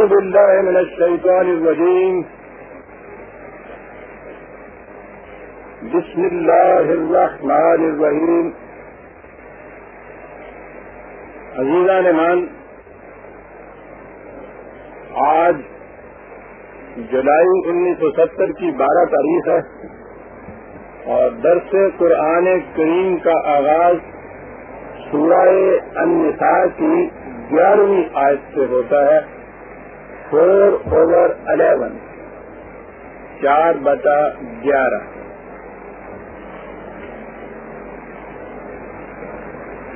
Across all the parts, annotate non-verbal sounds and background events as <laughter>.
أعوذ بالله من الشيطان الرجيم. بسم الله الرحمن الرحيم. عزیزان مان آج جولائی انیس سو ستر کی بارہ تاریخ ہے اور درس قرآن کریم کا آغاز سورہ النساء کی گیارہویں آیت سے ہوتا ہے۔ Four over eleven. چار بتا گیارہ۔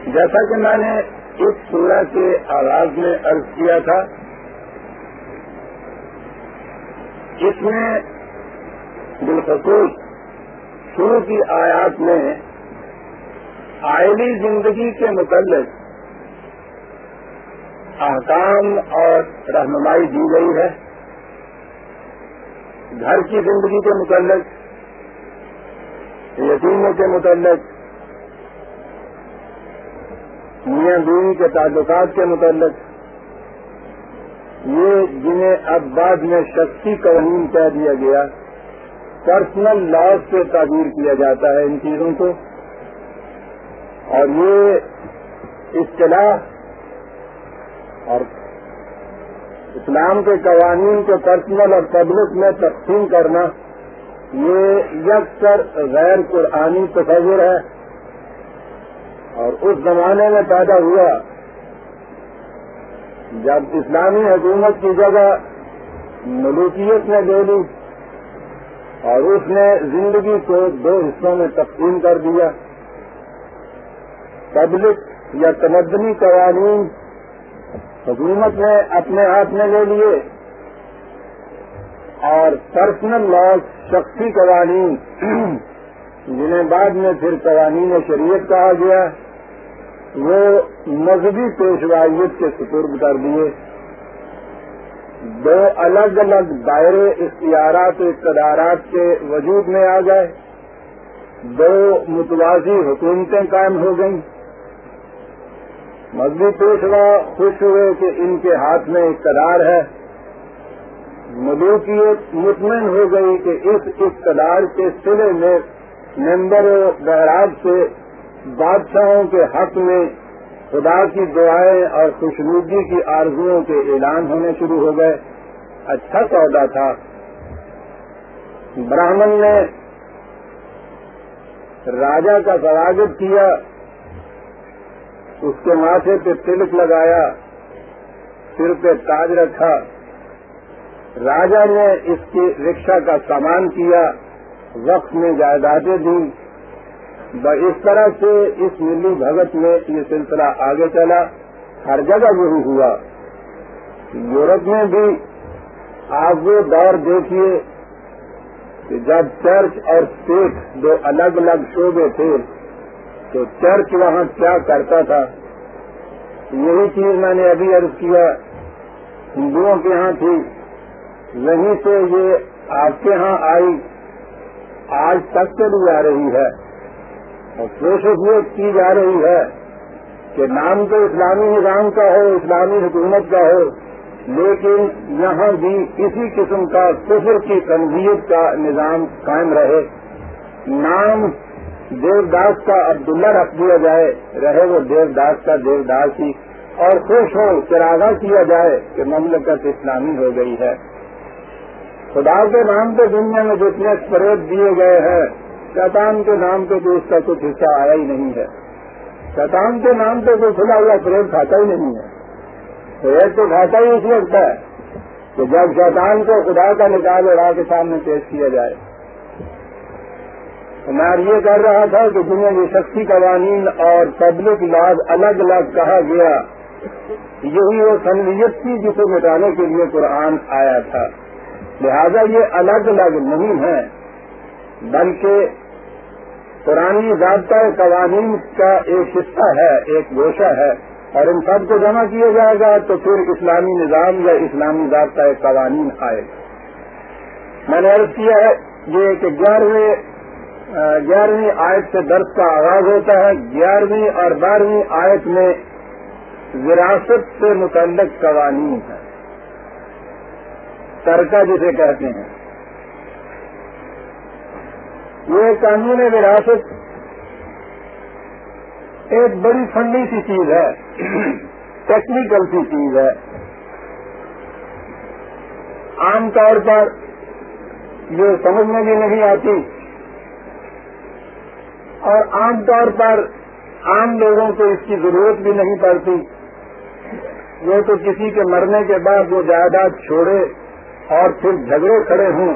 جیسا کہ میں نے اس سورہ کے آغاز میں عرض کیا تھا، اس میں بالخصوص شروع کی آیات میں آئلی زندگی کے متعلق احکام اور رہنمائی دی گئی ہے۔ گھر کی زندگی کے متعلق، یتیموں کے متعلق، میاں بیوی کے تعلقات کے متعلق، یہ جنہیں اب بعد میں شخصی قوانین کہہ دیا گیا پرسنل لاس سے تعبیر کیا جاتا ہے ان چیزوں کو۔ اور یہ اصطلاح اور اسلام کے قوانین کے پرسنل اور پبلک میں تقسیم کرنا، یہ یکسر غیر قرآنی تصور ہے۔ اور اس زمانے میں پیدا ہوا، جب اسلامی حکومت کی جگہ ملوکیت نے لے لی اور اس نے زندگی کو دو حصوں میں تقسیم کر دیا۔ پبلک یا تمدنی قوانین حکومت نے اپنے ہاتھ میں لے لیے اور پرسنل لاس شخصی قوانین، جنہیں بعد میں پھر قوانین شریعت کہا گیا، وہ مذہبی پیشوائیت کے سپرد کر دیے۔ دو الگ الگ دائرے اختیارات اقتدارات کے وجود میں آ گئے۔ دو متوازی حکومتیں قائم ہو گئیں۔ مذہبی پیشوا خوش ہوئے کہ ان کے ہاتھ میں اقتدار ہے۔ ملوکیت مطمئن ہو گئی کہ اس اقتدار کے سلے میں ممبر و سے بادشاہوں کے حق میں خدا کی دعائیں اور خوشنودی کی آرزوؤں کے اعلان ہونے شروع ہو گئے۔ اچھا سودا تھا۔ براہمن نے راجا کا سواگت کیا۔ اس کے ماتھے پہ تلک لگایا، سر پہ تاج رکھا۔ راجا نے اس کی رکشا کا سامان کیا، وقت میں جائیدادیں دی اس طرح سے اس ملی بھگت میں یہ سلسلہ آگے چلا، ہر جگہ یہی ہوا۔ یورپ میں بھی آپ وہ دور دیکھیے کہ جب چرچ اور اسٹیٹ دو الگ الگ شعبے تھے تو چرچ وہاں کیا کرتا تھا؟ یہی چیز میں نے ابھی عرض کیا۔ ہندوؤں کے ہاں تھی۔ وہیں سے یہ آپ کے ہاں آئی۔ آج تک چلی آ رہی ہے۔ اور کوشش یہ کی جا رہی ہے کہ نام تو اسلامی نظام کا ہو، اسلامی حکومت کا ہو، لیکن یہاں بھی کسی قسم کا کفر کی تنظیت کا نظام قائم رہے۔ نام دیو داس کا عبداللہ رکھ دیا جائے، رہے وہ دیو داس کا دیو داس ہی اور خوش ہو چراغا کیا جائے کہ مملکت اسلامی ہو گئی ہے۔ خدا کے نام پہ دنیا میں جتنے فروغ دیے گئے ہیں، شیطان کے نام پہ تو اس کا کچھ حصہ آیا ہی نہیں ہے۔ شیطان کے نام پہ کوئی کھلا ہوا فروغ کھاتا ہی نہیں ہے۔ فروغ تو کھاتا ہی اس وقت ہے کہ جب شیطان کو خدا کا نکال اڑا کے سامنے پیش کیا جائے۔ میں یہ کر رہا تھا کہ جنہیں یہ شخصی قوانین اور پبلک لاز الگ الگ کہا گیا، یہی وہ سنویت تھی جسے مٹانے کے لیے قرآن آیا تھا۔ لہذا یہ الگ الگ نہیں ہے، بلکہ پرانی ضابطۂ قوانین کا ایک حصہ ہے، ایک گوشہ ہے۔ اور ان سب کو جمع کیا جائے گا تو پھر اسلامی نظام یا اسلامی ضابطۂ قوانین آئے گا۔ میں نے عرض کیا ہے یہ کہ گیارہویں گیارہویں آیت سے درس کا آغاز ہوتا ہے۔ گیارہویں اور بارہویں آیت میں وراثت سے متعلق قوانین ہے ترکا جسے کہتے ہیں۔ یہ قانون وراثت ایک بڑی فنڈی سی چیز ہے۔ ٹیکنیکل سی چیز ہے۔ عام طور پر یہ سمجھ میں بھی نہیں آتی اور عام طور پر عام لوگوں کو اس کی ضرورت بھی نہیں پڑتی۔ وہ تو کسی کے مرنے کے بعد وہ جائیداد چھوڑے اور پھر جھگڑے کھڑے ہوں،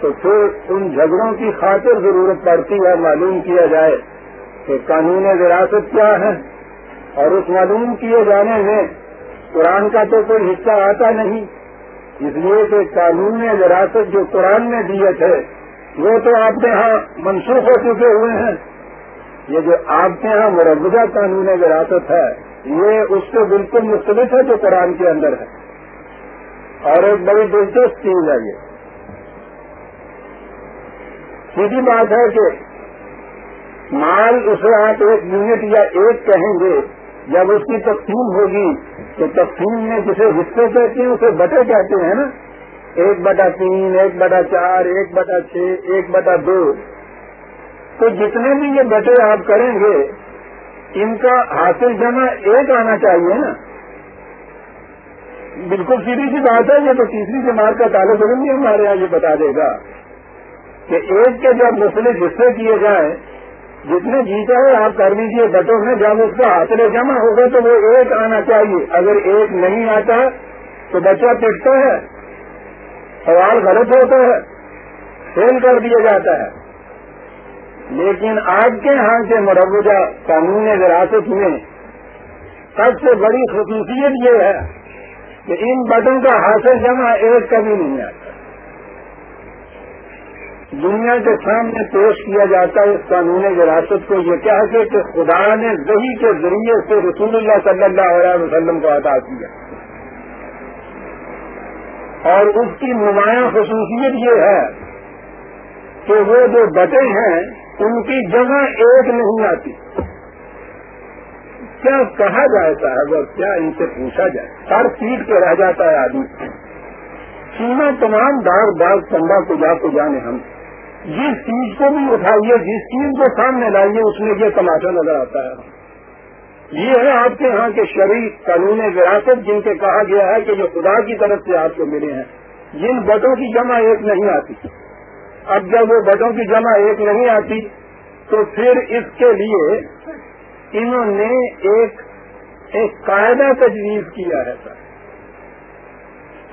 تو پھر ان جھگڑوں کی خاطر ضرورت پڑتی ہے، معلوم کیا جائے کہ قانون وراثت کیا ہے۔ اور اس معلوم کیے جانے میں قرآن کا تو کوئی حصہ آتا نہیں، اس لیے کہ قانون وراثت جو قرآن میں دیے تھے وہ تو آپ کے یہاں منسوخ ہو چکے ہوئے ہیں۔ یہ جو آپ کے یہاں مربوضہ قانون وراثت ہے، یہ اس سے بالکل مختلف ہے جو قرآن کے اندر ہے۔ اور ایک بڑی دلچسپ چیز ہے یہ۔ سیدھی بات ہے کہ مال اسے آپ ایک یونٹ یا ایک کہیں گے، جب اس کی تقسیم ہوگی، تو تقسیم میں جسے حصے کہتے ہیں، اسے بٹے کہتے ہیں نا۔ ایک بٹا تین، ایک بٹا چار، ایک بٹا چھ، ایک بٹا دو۔ تو جتنے بھی یہ بٹے آپ کریں گے، ان کا حاصل جمع ایک آنا چاہیے نا۔ بالکل سیدھی سی بات ہے، یہ تو تیسری جماعت کا تعلق علم بھی ہمارے یہاں یہ بتا دے گا کہ ایک کے جب مختلف حصے کیے جائیں، جتنے جیتا ہے آپ کر لیجیے بٹوں میں، جب اس کا حاصل جمع ہوگا تو وہ ایک آنا چاہیے۔ اگر ایک نہیں آتا، تو بچہ پٹتا ہے۔ سوال غلط ہوتا ہے، فیل کر دیا جاتا ہے۔ لیکن آپ کے ہاں کے مربوضہ قانون وراثت میں سب سے بڑی خصوصیت یہ ہے کہ ان بٹوں کا حاصل جمع ایک کبھی نہیں آتا۔ دنیا کے سامنے پیش کیا جاتا ہے اس قانون وراثت کو، یہ کہہ کے کہ خدا نے دہی کے ذریعے سے رسول اللہ صلی اللہ علیہ وسلم کو عطا کیا۔ اور اس کی نمایاں خصوصیت یہ ہے کہ وہ جو بٹے ہیں، ان کی جگہ ایک نہیں آتی۔ کیا کہا جاتا ہے وہ کیا ان سے پوچھا جائے؟ سر پیٹ کے رہ جاتا ہے آدمی۔ سینا تمام داغ داغ چمبا کو جا کو جانے ہم۔ جس چیز کو بھی اٹھائیے، جس چیز کو سامنے لائیے، اس میں یہ تماشا نظر آتا ہے۔ یہ ہے آپ کے یہاں کے شریف قانون وراثت جن کے کہا گیا ہے کہ جو خدا کی طرف سے آپ کو ملے ہیں، جن بٹوں کی جمع ایک نہیں آتی۔ اب جب وہ بٹوں کی جمع ایک نہیں آتی، تو پھر اس کے لیے انہوں نے ایک ایک قاعدہ تجویز کیا ہے۔ سر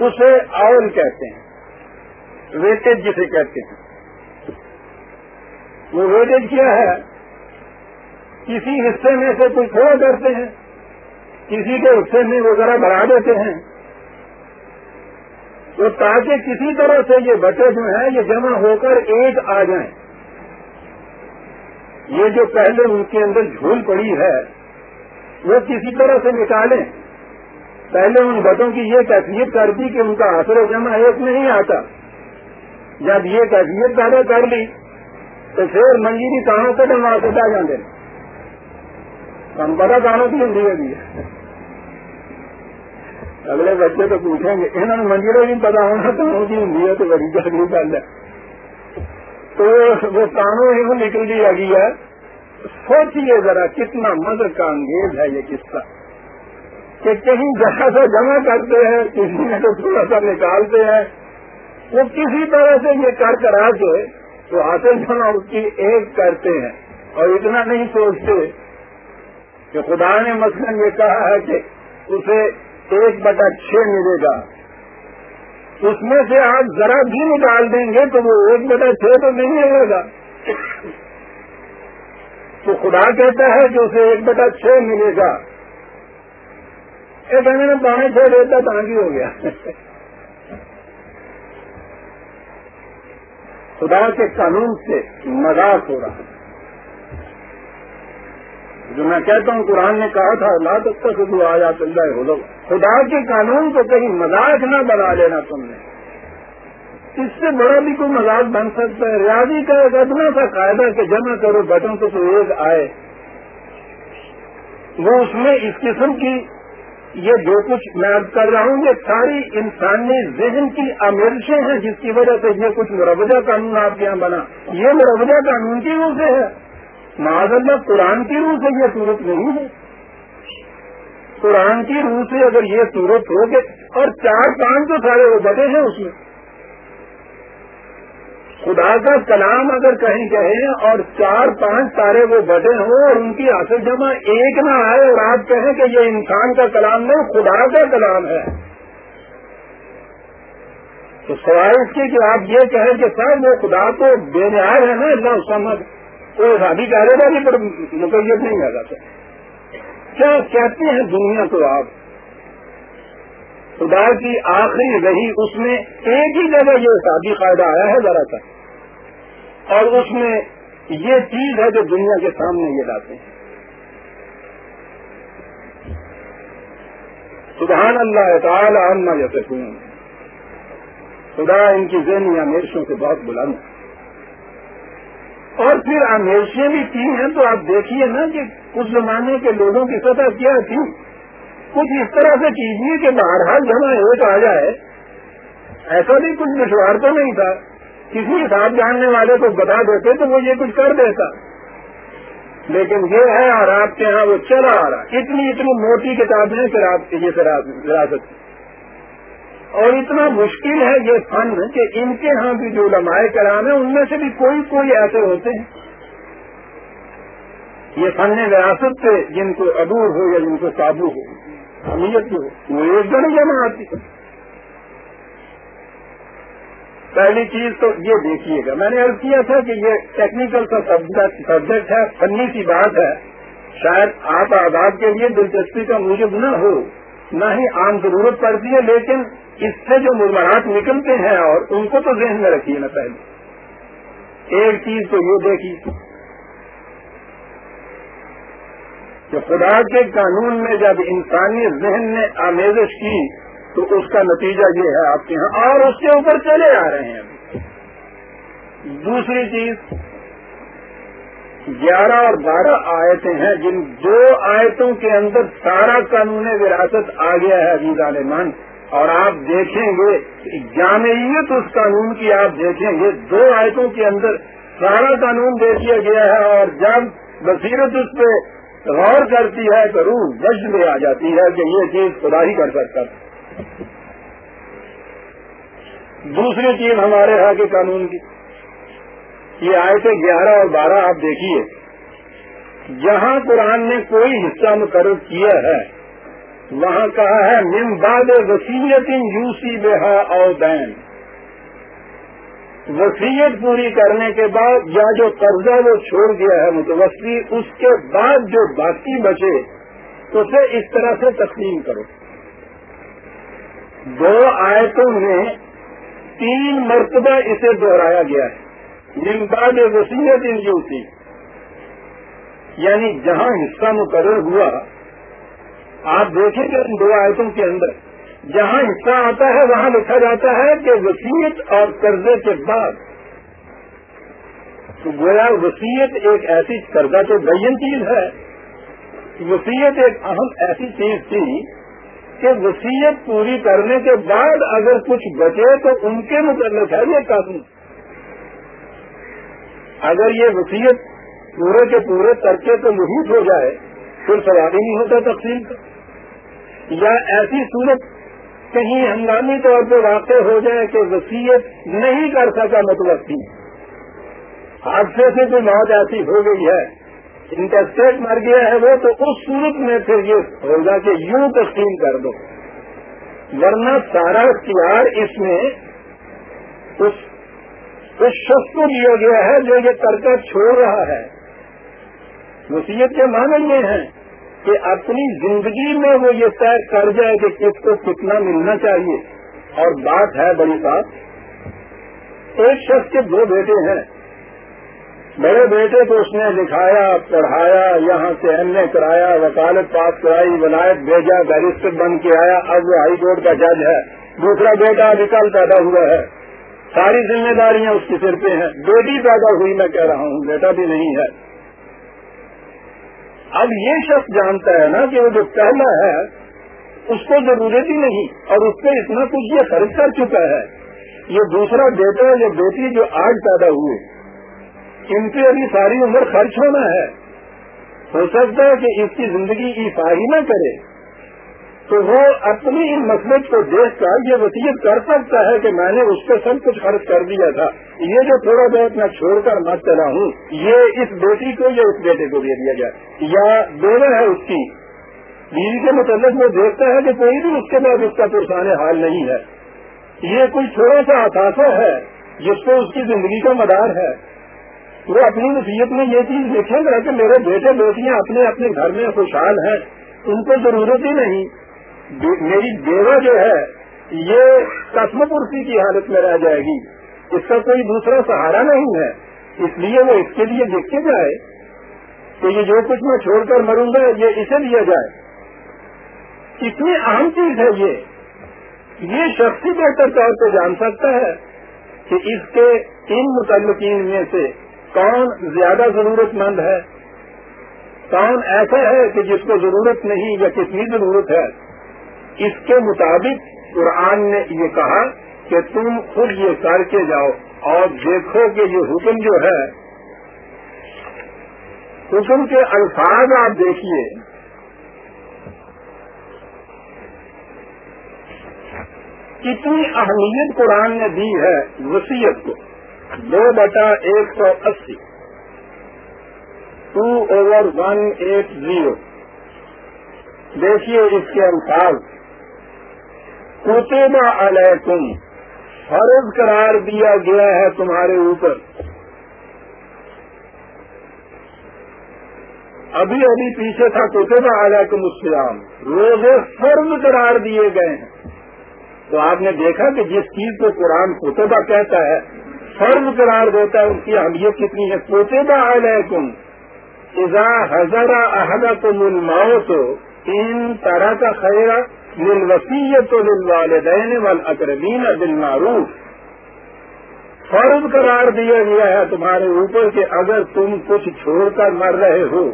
اسے اول کہتے ہیں۔ ویٹیج جسے کہتے ہیں۔ وہ ویٹیج کیا ہے؟ کسی حصے میں سے کوئی تھوڑا کرتے ہیں، کسی کے حصے میں وہ ذرا بڑھا دیتے ہیں۔ تو تاکہ کسی طرح سے یہ بچے جو ہیں، یہ جمع ہو کر ایک آ جائیں۔ یہ جو پہلے ان کے اندر جھول پڑی ہے، وہ کسی طرح سے نکالیں۔ پہلے ان بٹوں کی یہ کیفیت کر دی کہ ان کا اثر و جمع ایک نہیں آتا۔ جب یہ کیفیت پیدا کر لی، تو پھر منجیری کہاں سے جمع آ جاتے ہیں ہم بڑا کی ہندی بھی ہے جی۔ اگلے بچے تو پوچھیں گے انہوں نے منزلوں بھی پتا ہونا تو ان کی ہندی ہے تو بڑی جلدی گل ہے۔ تو وہ کانوں ہی نکل دی آگی ہے۔ سوچیے ذرا کتنا مدر کا انگیز ہے یہ قصہ۔ کہ کہیں جہاں سے جمع کرتے ہیں، کسی میں تو تھوڑا سا نکالتے ہیں۔ وہ کسی طرح سے یہ کر کر کے تو حاصل جمع اس کی ایک کرتے ہیں۔ اور اتنا نہیں سوچتے کہ خدا نے مثلا یہ کہا ہے کہ اسے ایک بٹا چھ ملے گا۔ اس میں سے آپ ذرا بھی نکال دیں گے تو وہ ایک بٹا چھ تو نہیں ملے گا۔ تو خدا کہتا ہے کہ اسے ایک بٹا چھ ملے گا۔ ایک میں نے پانے چھ دیتا تانگی ہو گیا۔ خدا کے قانون سے مذاق ہو رہا ہے۔ جو میں کہتا ہوں، قرآن نے کہا تھا اللہ تک تک تو آیا چل ہو خدا کے قانون کو کہیں مذاق نہ بنا لینا تم نے۔ اس سے بڑا بھی کوئی مذاق بن سکتا ہے۔ ریاضی کا ایک ادنا سا قاعدہ کہ جمع کرو بٹوں کو تو ایک آئے۔ وہ اس میں اس قسم کی، یہ جو کچھ میں کر رہا ہوں، یہ ساری انسانی ذہن کی آمیزشیں ہیں، جس کی وجہ سے یہ کچھ مروجہ قانون آپ کے یہاں بنا۔ یہ مروجہ قانون کی روح سے ہے۔ معذ اللہ، قرآن کی روح سے یہ صورت نہیں ہے۔ قرآن کی روح سے اگر یہ صورت ہو کہ اور چار پانچ تو سارے وہ بڑے ہیں اس میں۔ خدا کا کلام اگر کہیں کہیں اور چار پانچ تارے وہ بٹے ہوں اور ان کی حاصل جمع ایک نہ آئے اور آپ کہیں کہ یہ انسان کا کلام نہیں، خدا کا کلام ہے۔ تو سوائے اس کی کہ آپ یہ کہیں کہ سر وہ خدا تو بے نیار ہے نا اتنا اس کا کوئی شادی کہہ گا پر مقیت نہیں آ جاتا کیا کہتے ہیں دنیا کو آپ؟ خدا کی آخری رہی اس میں ایک ہی جگہ یہ شادی قاعدہ آیا ہے ذرا سا۔ اور اس میں یہ چیز ہے جو دنیا کے سامنے یہ لاتے ہیں۔ سبحان اللہ تعالی عما جیسے خدا ان کی ذہنی امیشوں سے بہت بلند ہے اور پھر امیشیں بھی کی ہیں تو آپ دیکھیے نا کہ اس زمانے کے لوگوں کی سطح کیا تھی۔ کچھ اس طرح سے کیجیے کہ بہرحال جمع ایک آ جائے۔ ایسا بھی کچھ مشوار تو نہیں تھا۔ کسی حساب جاننے والے کو بتا دیتے تو وہ یہ کچھ کر دیتا۔ لیکن یہ ہے اور آپ کے ہاں وہ چلا آ رہا۔ اتنی اتنی موٹی کتابیں پھر آپ کے یہ وراثت۔ اور اتنا مشکل ہے یہ فن کہ ان کے ہاں بھی جو لمائے کرام ہیں، ان میں سے بھی کوئی کوئی ایسے ہوتے ہیں۔ یہ فن وراثت سے جن کو ادور ہو یا جن کو قابو ہو اہمیت ہو، وہ ایک دن جمع آتی ہے۔ پہلی چیز تو یہ دیکھیے گا، میں نے عرض کیا تھا کہ یہ ٹیکنیکل کا سبجیکٹ ہے، فنی سی بات ہے۔ شاید آپ آزاد کے لیے دلچسپی کا موجود نہ ہو، نہ ہی عام ضرورت پڑتی ہے، لیکن اس سے جو مرمرات نکلتے ہیں اور ان کو تو ذہن میں رکھیے نا پہلے۔ ایک چیز تو یہ دیکھی۔ کہ خدا کے قانون میں جب انسانی ذہن نے آمیزش کی، تو اس کا نتیجہ یہ ہے آپ کے یہاں اور اس کے اوپر چلے آ رہے ہیں۔ دوسری چیز، گیارہ اور بارہ آیتیں ہیں جن دو آیتوں کے اندر سارا قانون وراثت آ گیا ہے عزیز عالمان اور آپ دیکھیں گے جامعیت اس قانون کی آپ دیکھیں گے، دو آیتوں کے اندر سارا قانون دے دیا گیا ہے اور جب بصیرت اس پہ غور کرتی ہے تو روح جج میں آ جاتی ہے کہ یہ چیز خدا ہی کر سکتا تھا دوسری چیز ہمارے یہاں کے قانون کی، یہ آئے تھے گیارہ اور بارہ آپ دیکھیے۔ جہاں قرآن نے کوئی حصہ مقرر کیا ہے وہاں کہا ہے ممباد وسیعت یو سی بےحا اور دین۔ وسیعت پوری کرنے کے بعد یا جو قرضہ وہ چھوڑ دیا ہے متوسطی، اس کے بعد جو باقی بچے، اسے اس طرح سے تقسیم کرو۔ دو آیتوں میں تین مرتبہ اسے دہرایا گیا ہے۔ نمباد وسیعت ان کی یعنی جہاں حصہ مقرر ہوا آپ دیکھیں کہ ان دو آیتوں کے اندر، جہاں حصہ آتا ہے وہاں لکھا جاتا ہے کہ وسیعت اور قرضے کے بعد۔ تو گویا وسیعت ایک ایسی قرضہ تو بین چیز ہے۔ وسیعت ایک اہم ایسی چیز تھی کہ وسیعت پوری کرنے کے بعد اگر کچھ بچے تو ان کے متعلق ہے یہ قانون۔ اگر یہ وسیعت پورے کے پورے ترکے تو محیط ہو جائے، پھر سوال ہی نہیں ہوتا تقسیم کا۔ یا ایسی صورت کہیں ہنگامی طور پہ واقع ہو جائے کہ وسیعت نہیں کر سکا مطلب حادثے سے جو موت ایسی ہو گئی ہے۔ انٹرسٹیٹ مر گیا ہے وہ تو اس صورت میں پھر یہ ہوگا کہ یوں تقسیم کر دو۔ ورنہ سارا اختیار اس میں اس اس شخص کو دیا گیا ہے جو یہ کرکٹ چھوڑ رہا ہے۔ وسیعت کے معنی یہ ہیں۔ کہ اپنی زندگی میں وہ یہ طے کر جائے کہ کس کو کتنا ملنا چاہیے۔ اور بات ہے بڑی بات ایک شخص کے دو بیٹے ہیں۔ بڑے بیٹے کو اس نے لکھایا پڑھایا، یہاں سے ایم اے کرایا، وکالت پاس کرائی، ولایت بھیجا، بیرسٹر بن کے آیا۔ اب وہ ہائی کورٹ کا جج ہے۔ دوسرا بیٹا ابھی کل پیدا ہوا ہے۔ ساری ذمہ داریاں اس کے سر پہ ہیں۔ بیٹی پیدا ہوئی میں کہہ رہا ہوں، بیٹا بھی نہیں ہے۔ اب یہ شخص جانتا ہے نا کہ وہ جو پہلا ہے، اس کو ضرورت ہی نہیں، اور اس پہ اتنا کچھ یہ خرچ کر چکا ہے۔ یہ دوسرا بیٹا یا بیٹی جو آج پیدا ہوئے، ان پہ ابھی ساری عمر خرچ ہونا ہے۔ ہو سکتا ہے کہ اس کی زندگی عیسائی نہ کرے۔ تو وہ اپنی ان مسئلے کو دیکھ کر یہ وسیعت کر سکتا ہے کہ میں نے اس پہ سب کچھ خرچ کر دیا تھا۔ یہ جو تھوڑا بہت میں چھوڑ کر مت چلا ہوں، یہ اس بیٹی کو یا اس بیٹے کو دے دیا جائے؟ یا دونوں ہے اس کی۔ بیوی کے متعلق وہ دیکھتا ہے کہ کوئی بھی اس کے بعد اس کا پرسان حال نہیں ہے۔ یہ کوئی تھوڑا سا اثاثہ ہے جس کو اس کی زندگی کا مدار ہے۔ وہ اپنی نصیحت میں یہ چیز دیکھیں گا کہ میرے بیٹے بیٹیاں اپنے اپنے گھر میں خوشحال ہیں۔ ان کو ضرورت ہی نہیں۔ میری بیوہ جو ہے، یہ قسم پرسی کی حالت میں رہ جائے گی۔ اس کا کوئی دوسرا سہارا نہیں ہے۔ اس لیے وہ اس کے لیے دیکھے جائے کہ یہ جو کچھ میں چھوڑ کر مروں گا، یہ اسے لیا جائے۔ اتنی اہم چیز ہے یہ۔ یہ شخصی بہتر طور پہ جان سکتا ہے کہ اس کے ان متعلقین میں سے کون زیادہ ضرورت مند ہے، کون ایسا ہے کہ جس کو ضرورت نہیں یا کتنی ضرورت ہے۔ اس کے مطابق قرآن نے یہ کہا کہ تم خود یہ کر کے جاؤ اور دیکھو کہ یہ حکم جو ہے، حکم کے الفاظ آپ دیکھیے۔ کتنی اہمیت قرآن نے دی ہے وسیعت کو۔ دو بٹا ایک سو اسی۔ Two over one eight zero. دیکھیے اس کے انسار کتبہ علیکم، فرض قرار دیا گیا ہے تمہارے اوپر۔ ابھی ابھی پیچھے تھا کتبہ علیکم السلام روزے فرض قرار دیے گئے ہیں۔ تو آپ نے دیکھا کہ جس چیز کو قرآن کتبہ کہتا ہے، فرض قرار دیتا ہے، اس کی اہمیت کتنی ہے؟ کوتےبہ علیکم۔ اذا حضر احدکم الموت، ان طرح کا خیر للوسیت للوالدین والاقربین بالمعروف۔ فرض قرار دیا گیا ہے تمہارے اوپر کہ اگر تم کچھ چھوڑ کر مر رہے ہو،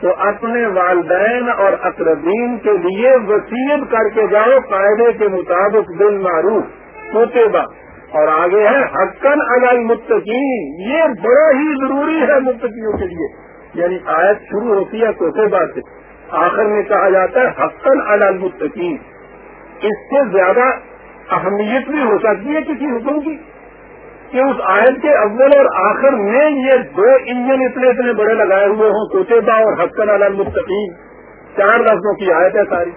تو اپنے والدین اور اقربین کے لیے وسیعت کر کے جاؤ قاعدے کے مطابق بالمعروف کوتےبہ اور آگے ہے حقن الگ متقین یہ بڑا ہی ضروری ہے متقیوں کے لیے۔ یعنی آیت شروع ہوتی ہے کوسے بات سے آخر میں کہا جاتا ہے حقن الگ متقین اس سے زیادہ اہمیت بھی ہو سکتی ہے کسی حکم کی کہ اس آیت کے اول اور آخر میں یہ دو انجن اتنے اتنے بڑے لگائے ہوئے ہوں کوچیبا اور حقن الگ متقین چار لفظوں کی آیت ہے ساری۔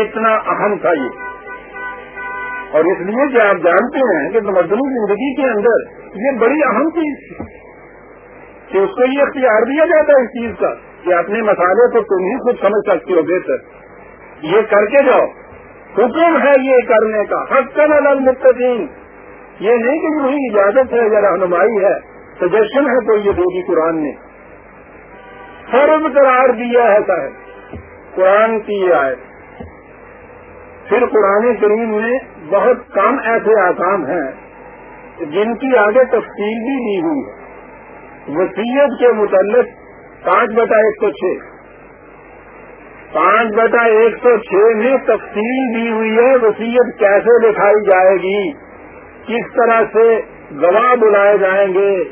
اتنا اہم تھا یہ۔ اور اس لیے کہ آپ جانتے ہیں کہ تمدنی زندگی کے اندر یہ بڑی اہم چیز تھی۔ کہ اس کو یہ اختیار دیا جاتا ہے اس چیز کا۔ کہ اپنے مسالے کو تم ہی خود سمجھ سکتے ہو بہتر۔ یہ کر کے جاؤ۔ حکم ہے یہ کرنے کا۔ حق کا نل متقین یہ نہیں کہ وہی اجازت ہے یا رہنمائی ہے۔ سجیشن ہے تو یہ دے قرآن نے۔ فرض قرار دیا ہے صاحب۔ قرآن کی یہ آئے پھر قرآن کریم میں بہت کم ایسے آسام ہیں جن کی آگے تفصیل بھی دی ہوئی ہے۔ وسیعت کے متعلق پانچ بٹا ایک سو چھ۔ پانچ بٹا ایک سو چھ میں تفصیل دی ہوئی ہے وسیعت کیسے دکھائی جائے گی، کس طرح سے گواہ بلائے جائیں گے،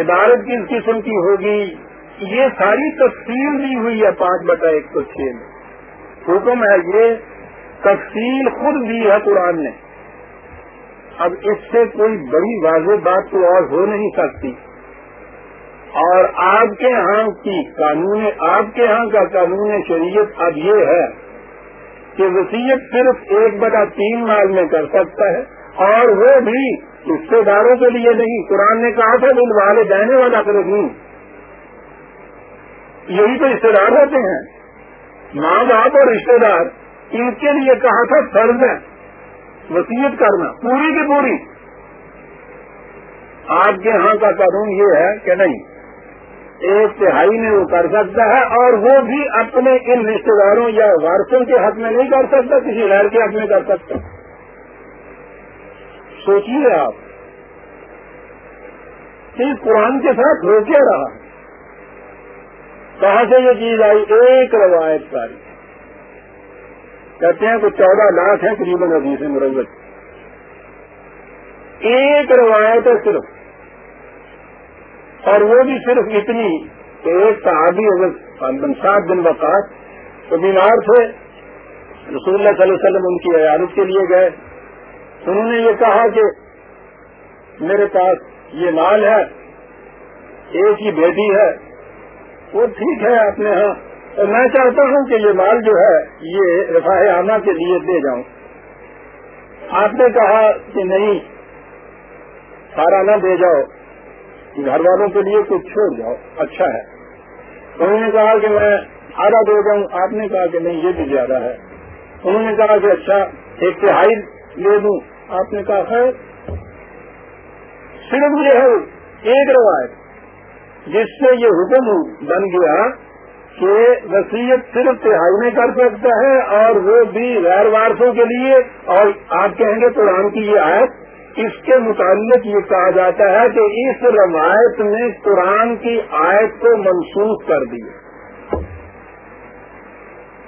عبارت کس قسم کی ہوگی، یہ ساری تفصیل دی ہوئی ہے پانچ بٹا ایک سو چھ میں۔ حکم ہے یہ، تفصیل خود دی ہے قرآن نے۔ اب اس سے کوئی بڑی واضح بات تو اور ہو نہیں سکتی۔ اور آپ کے ہاں کی قانون، آپ کے ہاں کا قانون شریعت اب یہ ہے کہ وسیعت صرف ایک بڑا تین مال میں کر سکتا ہے اور وہ بھی رشتے داروں کے لیے نہیں۔ قرآن نے کہا تھا دل والے دینے والا کر یہی تو رشتے دار ہوتے ہیں۔ ماں باپ اور رشتے دار ان کے لیے کہا تھا فرض ہے۔ وسیعت کرنا، پوری کی پوری۔ آپ کے ہاں کا قانون یہ ہے کہ نہیں۔ ایک تہائی میں وہ کر سکتا ہے اور وہ بھی اپنے ان رشتے داروں یا وارسوں کے حق میں نہیں کر سکتا، کسی غیر کے حق میں کر سکتا۔ سوچیے آپ کہ قرآن کے ساتھ ہو کیا رہا؟ کہاں سے یہ چیز آئی؟ ایک روایت ساری کہتے ہیں کہ چودہ لاکھ ہیں، قریب حدیث مروت ایک روایت ہے صرف۔ اور وہ بھی صرف اتنی کہ ایک صحابی اگر سات دن وقات تو بیمار تھے، رسول اللہ صلی اللہ علیہ وسلم ان کی عیادت کے لیے گئے۔ انہوں نے یہ کہا کہ میرے پاس یہ مال ہے، ایک ہی بیٹی ہے، وہ ٹھیک ہے اپنے ہاں اور میں چاہتا ہوں کہ یہ مال جو ہے، یہ رفاہ عامہ کے لیے دے جاؤں۔ آپ نے کہا کہ نہیں، سارا نہ دے جاؤ۔ گھر والوں کے لیے کچھ چھوڑ جاؤ اچھا ہے۔ انہوں نے کہا کہ میں آدھا دے جاؤں آپ نے کہا کہ نہیں، یہ بھی زیادہ ہے۔ انہوں نے کہا کہ اچھا ایک تہائی لے دوں۔ آپ نے کہا خیر۔ صرف یہ ہے، ایک روایت جس سے یہ حکم بن گیا کہ وسیعت صرف تہائی میں کر سکتا ہے اور وہ بھی غیر وارسوں کے لیے۔ اور آپ کہیں گے قرآن کی یہ آیت اس کے متعلق یہ کہا جاتا ہے کہ اس روایت نے قرآن کی آیت کو منسوخ کر دیا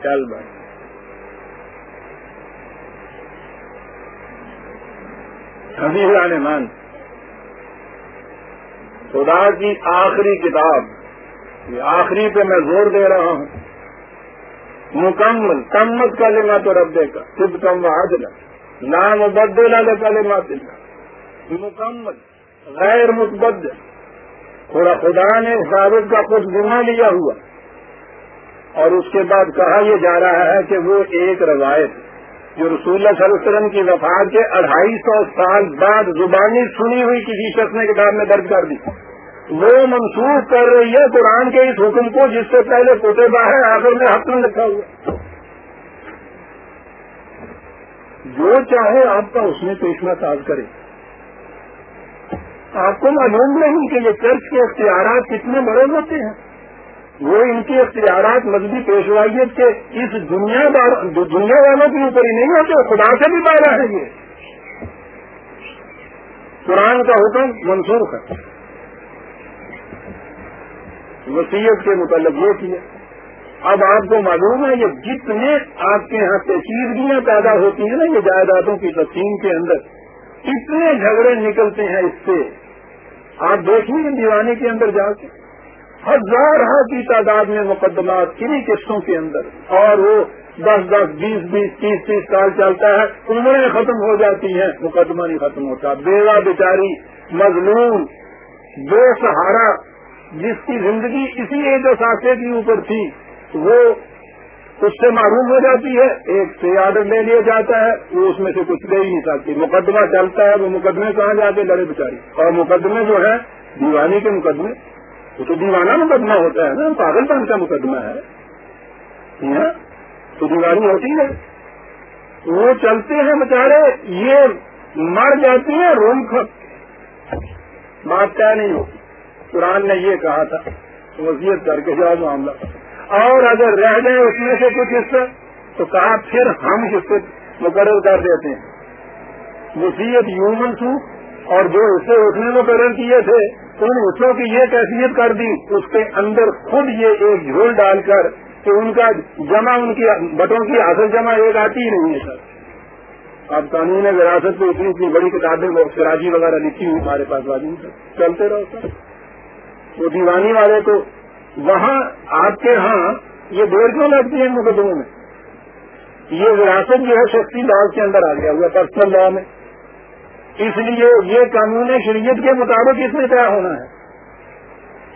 چل بھائی۔ حبیب مان خدا کی آخری کتاب۔ یہ آخری پہ میں زور دے رہا ہوں۔ مکمل کمت کا لینا تو ربے کا۔ خود کم عدل۔ نام بدلا کا۔ لینا مکمل، غیر متبد تھوڑا خدا نے حفاظت کا کچھ ذمہ لیا ہوا۔ اور اس کے بعد کہا یہ جا رہا ہے کہ وہ ایک روایت جو رسول اللہ صلی اللہ علیہ وسلم کی وفات کے اڑھائی سو سال بعد زبانی سنی ہوئی کسی شخص نے کتاب میں درج کر دی۔ وہ منسوخ کر رہی ہے قرآن کے اس حکم کو، جس سے پہلے کوٹے ہے، آخر میں حق میں لکھا ہوا۔ جو چاہے آپ کا اس میں پیشنا ساز کرے۔ آپ کو معلوم نہیں کہ یہ چرچ کے اختیارات کتنے بڑے ہوتے ہیں۔ وہ ان کے اختیارات مذہبی پیشوائیت کے اس دنیا دنیا والوں کے اوپر ہی نہیں ہوتے، خدا سے بھی پیدا ہے یہ۔ قرآن کا حکم منسوخ ہے وسیعت کے متعلق یہ کیا۔ اب آپ کو معلوم ہے یہ جتنے آپ کے یہاں پیچیدگیاں پیدا ہوتی ہیں نا یہ جائیدادوں کی تقسیم کے اندر، اتنے جھگڑے نکلتے ہیں اس سے۔ آپ دیکھیں گے دیوانے کے اندر جا کے ہزار کی تعداد میں مقدمات کنہیں قسطوں کے اندر، اور وہ دس دس، بیس بیس، تیس تیس سال چلتا ہے، عمریں ختم ہو جاتی ہیں، مقدمہ نہیں ختم ہوتا۔ بیوہ بیچاری، مظلوم بے سہارا جس کی زندگی اسی ایک اثاثے کے اوپر تھی وہ اس سے معروم ہو جاتی ہے، ایک سے آڈر لے لیا جاتا ہے، وہ اس میں سے کچھ لے ہی نہیں سکتی۔ مقدمہ چلتا ہے، وہ مقدمے کہاں جاتے لڑے بیچاری اور مقدمے جو ہے دیوانی کے مقدمے۔ وہ تو دیوانہ مقدمہ ہوتا ہے نا، پاگل پن کا مقدمہ ہے۔ تو دیوانی ہوتی ہے۔ وہ چلتے ہیں بچارے یہ مر جاتی ہیں، روم کھپ۔ بات کیا نہیں ہوتی۔ قرآن نے یہ کہا تھا وسیعت کر کے جاؤ معاملہ۔ اور اگر رہ گئے اس میں سے کچھ حصہ، تو کہا پھر ہم حصے مقرر کر دیتے ہیں۔ وسیعت یوں منسوخ اور جو حصے اس نے مقرر کیے تھے، ان حصوں کی یہ کیفیت کر دی، اس کے اندر خود یہ ایک جھول ڈال کر کہ ان کا جمع، ان کی بٹوں کی حاصل جمع ایک آتی ہی نہیں ہے سر۔ اب قانون وراثت کو اتنی اتنی بڑی کتابیں سراجی وغیرہ لکھی ہوئی ہمارے پاس بازی چلتے رہو سر۔ وہ دیوانی والے تو وہاں آپ کے ہاں یہ دیر کیوں لگتی ہے مقدموں میں؟ یہ وراثت جو ہے شخصی لاؤ کے اندر آ گیا ہوا پرسنل لا میں۔ اس لیے یہ قانون شریعت کے مطابق اس میں طے ہونا ہے۔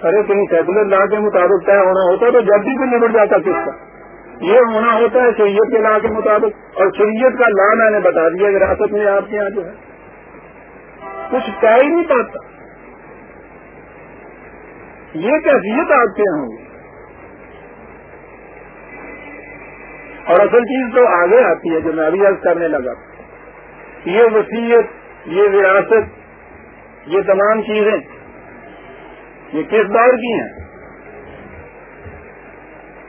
ارے، کہیں سیکولر لا کے مطابق طے ہونا ہوتا تو جب بھی نمٹ جاتا کس کا؟ یہ ہونا ہوتا ہے شریعت کے لا کے مطابق۔ اور شریعت کا لا میں نے بتا دیا، وراثت میں آپ کے یہاں جو ہے۔ کچھ طے ہی نہیں پاتا۔ یہ کیفیت آپ کے یہاں ہوگی اور اصل چیز تو آگے آتی ہے جو میں ابھی عرض کرنے لگا۔ یہ وسیعت یہ وراثت، یہ تمام چیزیں، یہ کس دور کی ہیں؟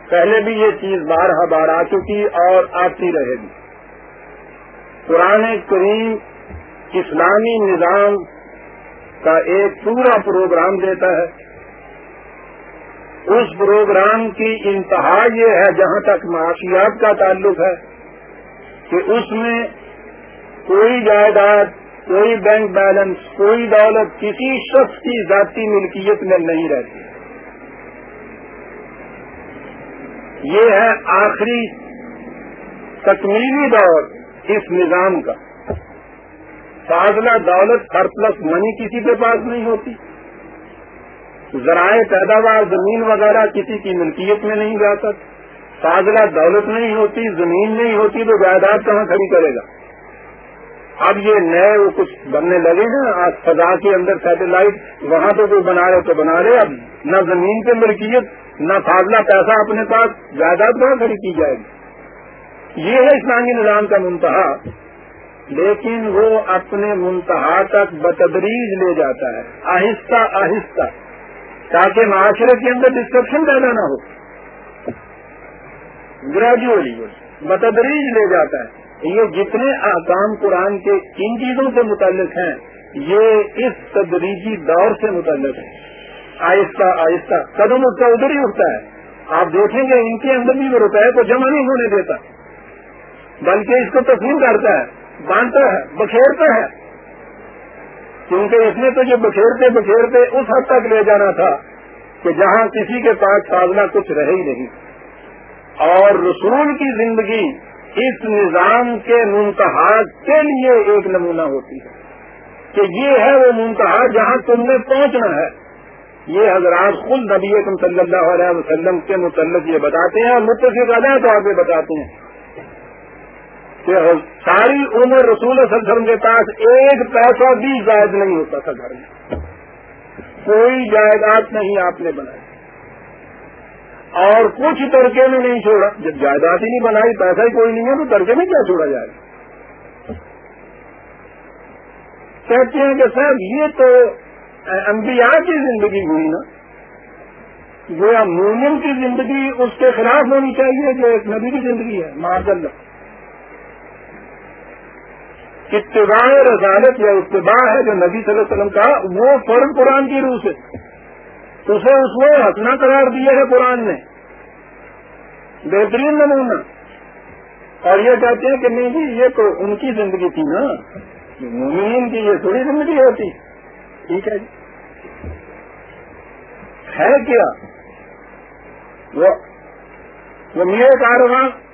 پہلے بھی یہ چیز بار بار آ چکی اور آتی رہے گی۔ قرآن کریم اسلامی نظام کا ایک پورا پروگرام دیتا ہے۔ اس پروگرام کی انتہا یہ ہے جہاں تک معاشیات کا تعلق ہے کہ اس میں کوئی جائیداد، کوئی بینک بیلنس، کوئی دولت کسی شخص کی ذاتی ملکیت میں نہیں رہتی۔ یہ ہے آخری تکمیلی دور اس نظام کا۔ فاضلہ دولت ہر پلس منی کسی کے پاس نہیں ہوتی۔ ذرائع پیداوار زمین وغیرہ کسی کی ملکیت میں نہیں جا سکتی فاضلہ دولت نہیں ہوتی، زمین نہیں ہوتی تو جائیداد کہاں کھڑی کرے گا؟ اب یہ نئے وہ کچھ بننے لگے ہیں، آج فضا کے اندر سیٹلائٹ، وہاں تو کوئی بنا رہے تو بنا رہے، اب نہ زمین کی ملکیت، نہ فاضلہ پیسہ اپنے پاس، جائیداد کہاں کھڑی کی جائے گی؟ یہ ہے اسلامی نظام کا منتہا۔ لیکن وہ اپنے منتہا تک بتدریج لے جاتا ہے، آہستہ آہستہ۔ تاکہ معاشرے کے اندر ڈسکرپشن پیدا نہ ہو۔ گریجولی بتدریج لے جاتا ہے۔ یہ جتنے احکام قرآن کے کن چیزوں سے متعلق ہیں، یہ اس تدریجی دور سے متعلق ہے آہستہ آہستہ قدم اس کا ادھر ہی اٹھتا ہے۔ آپ دیکھیں گے ان کے اندر بھی وہ روپئے کو جمع نہیں ہونے دیتا، بلکہ اس کو تسلیم کرتا ہے باندھتا ہے، بکھیرتا ہے۔ کیونکہ اس نے تو جو بکھیرتے بکھیرتے اس حد تک لے جانا تھا کہ جہاں کسی کے پاس فاضلہ کچھ رہے ہی نہیں۔ اور رسول کی زندگی اس نظام کے منتہا کے لیے ایک نمونہ ہوتی ہے کہ یہ ہے وہ منتہا جہاں تم نے پہنچنا ہے۔ یہ حضرات خود نبی تم صلی اللہ علیہ وسلم کے متعلق یہ بتاتے ہیں اور متفق علیہ تو آگے بتاتے ہیں۔ کہ ساری عمر رسول صلی اللہ علیہ وسلم کے پاس ایک پیسہ بھی زائد نہیں ہوتا تھا گھر میں، کوئی جائیداد نہیں آپ نے بنائی۔ اور کچھ ترکے میں نہیں چھوڑا، جب جائیداد ہی نہیں بنائی، پیسہ ہی کوئی نہیں ہے، تو ترکے میں کیا چھوڑا جائے؟ کہتے ہیں کہ صاحب، یہ تو انبیاء کی زندگی ہوئی نا۔ گویا مومن کی زندگی اس کے خلاف ہونی چاہیے، جو ایک نبی کی زندگی ہے معذ اللہ اتباع رسالت یا اتباع ہے جو نبی صلی اللہ علیہ وسلم کا، وہ فرض قرآن کی روح سے۔ اسے اس میں ہسنا قرار دیا ہے قرآن نے۔ بہترین نمونہ۔ اور یہ کہتے ہیں کہ نہیں جی یہ تو ان کی زندگی تھی نا۔ مومنین کی یہ تھوڑی زندگی ہوتی۔ ٹھیک ہے جی۔ ہے کیا؟ وہ میرے کاروبار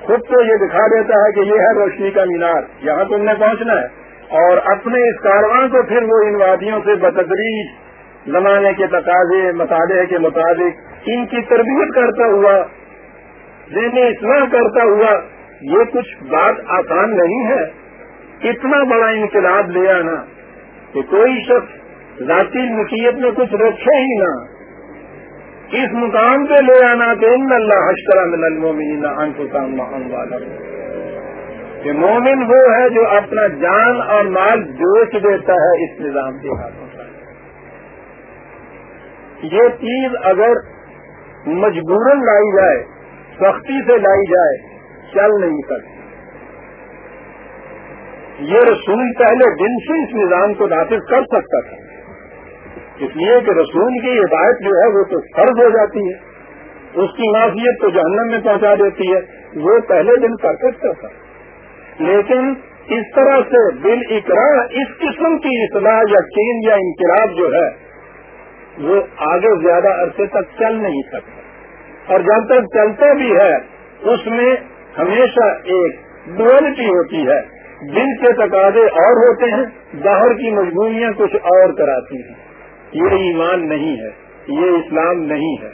خود تو یہ دکھا دیتا ہے کہ یہ ہے روشنی کا مینار، یہاں تم نے پہنچنا ہے۔ اور اپنے اس کاروان کو پھر وہ ان وادیوں سے بتدریج زمانے کے تقاضے، مطالعے کے مطابق ان کی تربیت کرتا ہوا، ذہنی اصلاح کرتا ہوا، یہ کچھ بات آسان نہیں ہے۔ اتنا بڑا انقلاب لے آنا کہ کوئی شخص ذاتی مکیت میں کچھ رکھے ہی نہ۔ اس مقام پہ لے آنا کہ ان اللہ حشکرا من المومنین انفسام والا کہ مومن وہ ہے جو اپنا جان اور مال جوش دیتا ہے اس نظام کے ہاتھوں یہ چیز اگر مجبوراً لائی جائے، سختی سے لائی جائے، چل نہیں سکتی۔ یہ رسول پہلے دن سے اس نظام کو نافذ کر سکتا تھا۔ اس لیے کہ رسول کی ہدایت جو ہے وہ تو فرض ہو جاتی ہے۔ اس کی معافیت تو جہنم میں پہنچا دیتی ہے۔ وہ پہلے دن کر سکتا تھا۔ لیکن اس طرح سے بل اقرا اس قسم کی اصلاح یا چین یا انقلاب جو ہے، وہ آگے زیادہ عرصے تک چل نہیں سکتا۔ اور جب تک چلتا بھی ہے، اس میں ہمیشہ ایک ڈویلٹی ہوتی ہے۔ جن کے تقاضے اور ہوتے ہیں، باہر کی مجبوریاں کچھ اور کراتی ہیں۔ یہ ایمان نہیں ہے، یہ اسلام نہیں ہے۔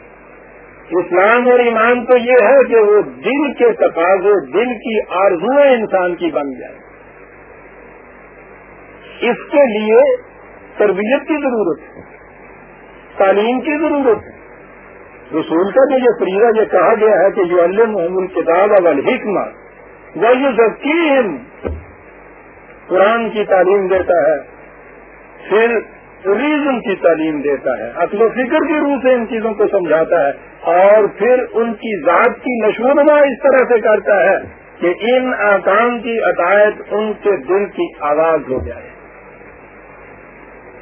اسلام اور ایمان تو یہ ہے کہ وہ دل کے تقاضے، دل کی آرزویں انسان کی بن جائے اس کے لیے تربیت کی ضرورت ہے، تعلیم کی ضرورت ہے۔ رسول کا جو یہ فریضہ یہ کہا گیا ہے کہ جو اللہ محمد کتاب اول حکمت وہ یہ ذکیم قرآن کی تعلیم دیتا ہے۔ پھر ٹوریزم کی تعلیم دیتا ہے، عقل و فکر کی روح سے ان چیزوں کو سمجھاتا ہے اور پھر ان کی ذات کی نشوما اس طرح سے کرتا ہے کہ ان آکام کی عطایت ان کے دل کی آواز ہو جائے۔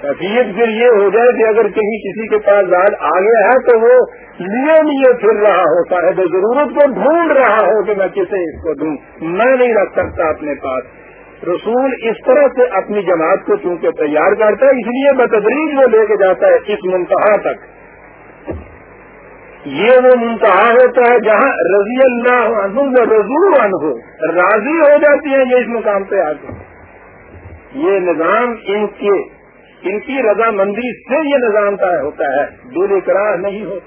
حیثیت پھر یہ ہو جائے کہ اگر کہیں کسی کے پاس زاد آ گیا ہے تو وہ لیے لیے پھر رہا ہو صاحب ضرورت کو ڈھونڈ رہا ہو کہ میں کسے اس کو دوں، میں نہیں رکھ سکتا اپنے پاس۔ رسول اس طرح سے اپنی جماعت کو چونکہ تیار کرتا ہے، اس لیے بتدریج وہ لے کے جاتا ہے اس منتہا تک۔ یہ وہ منتہا ہوتا ہے جہاں رضی اللہ عنہ و رضو عنہ راضی ہو جاتی ہیں، یہ اس مقام پہ آتے یہ نظام ان کے ان کی رضامندی سے یہ نظام طے ہوتا ہے، دل اقرار نہیں ہو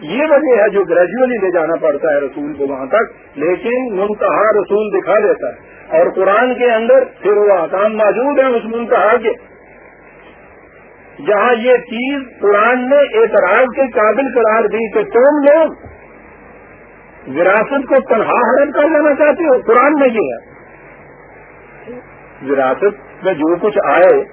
یہ وجہ ہے جو گریجولی لے جانا پڑتا ہے رسول کو وہاں تک، لیکن منتہا رسول دکھا دیتا ہے۔ اور قرآن کے اندر پھر وہ آکام موجود ہے اس منتہا کے۔ جہاں یہ چیز قرآن نے اعتراض کے قابل قرار دی کہ تم لوگ وراثت کو تنہا حرم کر لینا چاہتے ہو، قرآن میں یہ ہے۔ وراثت میں جو کچھ آئے،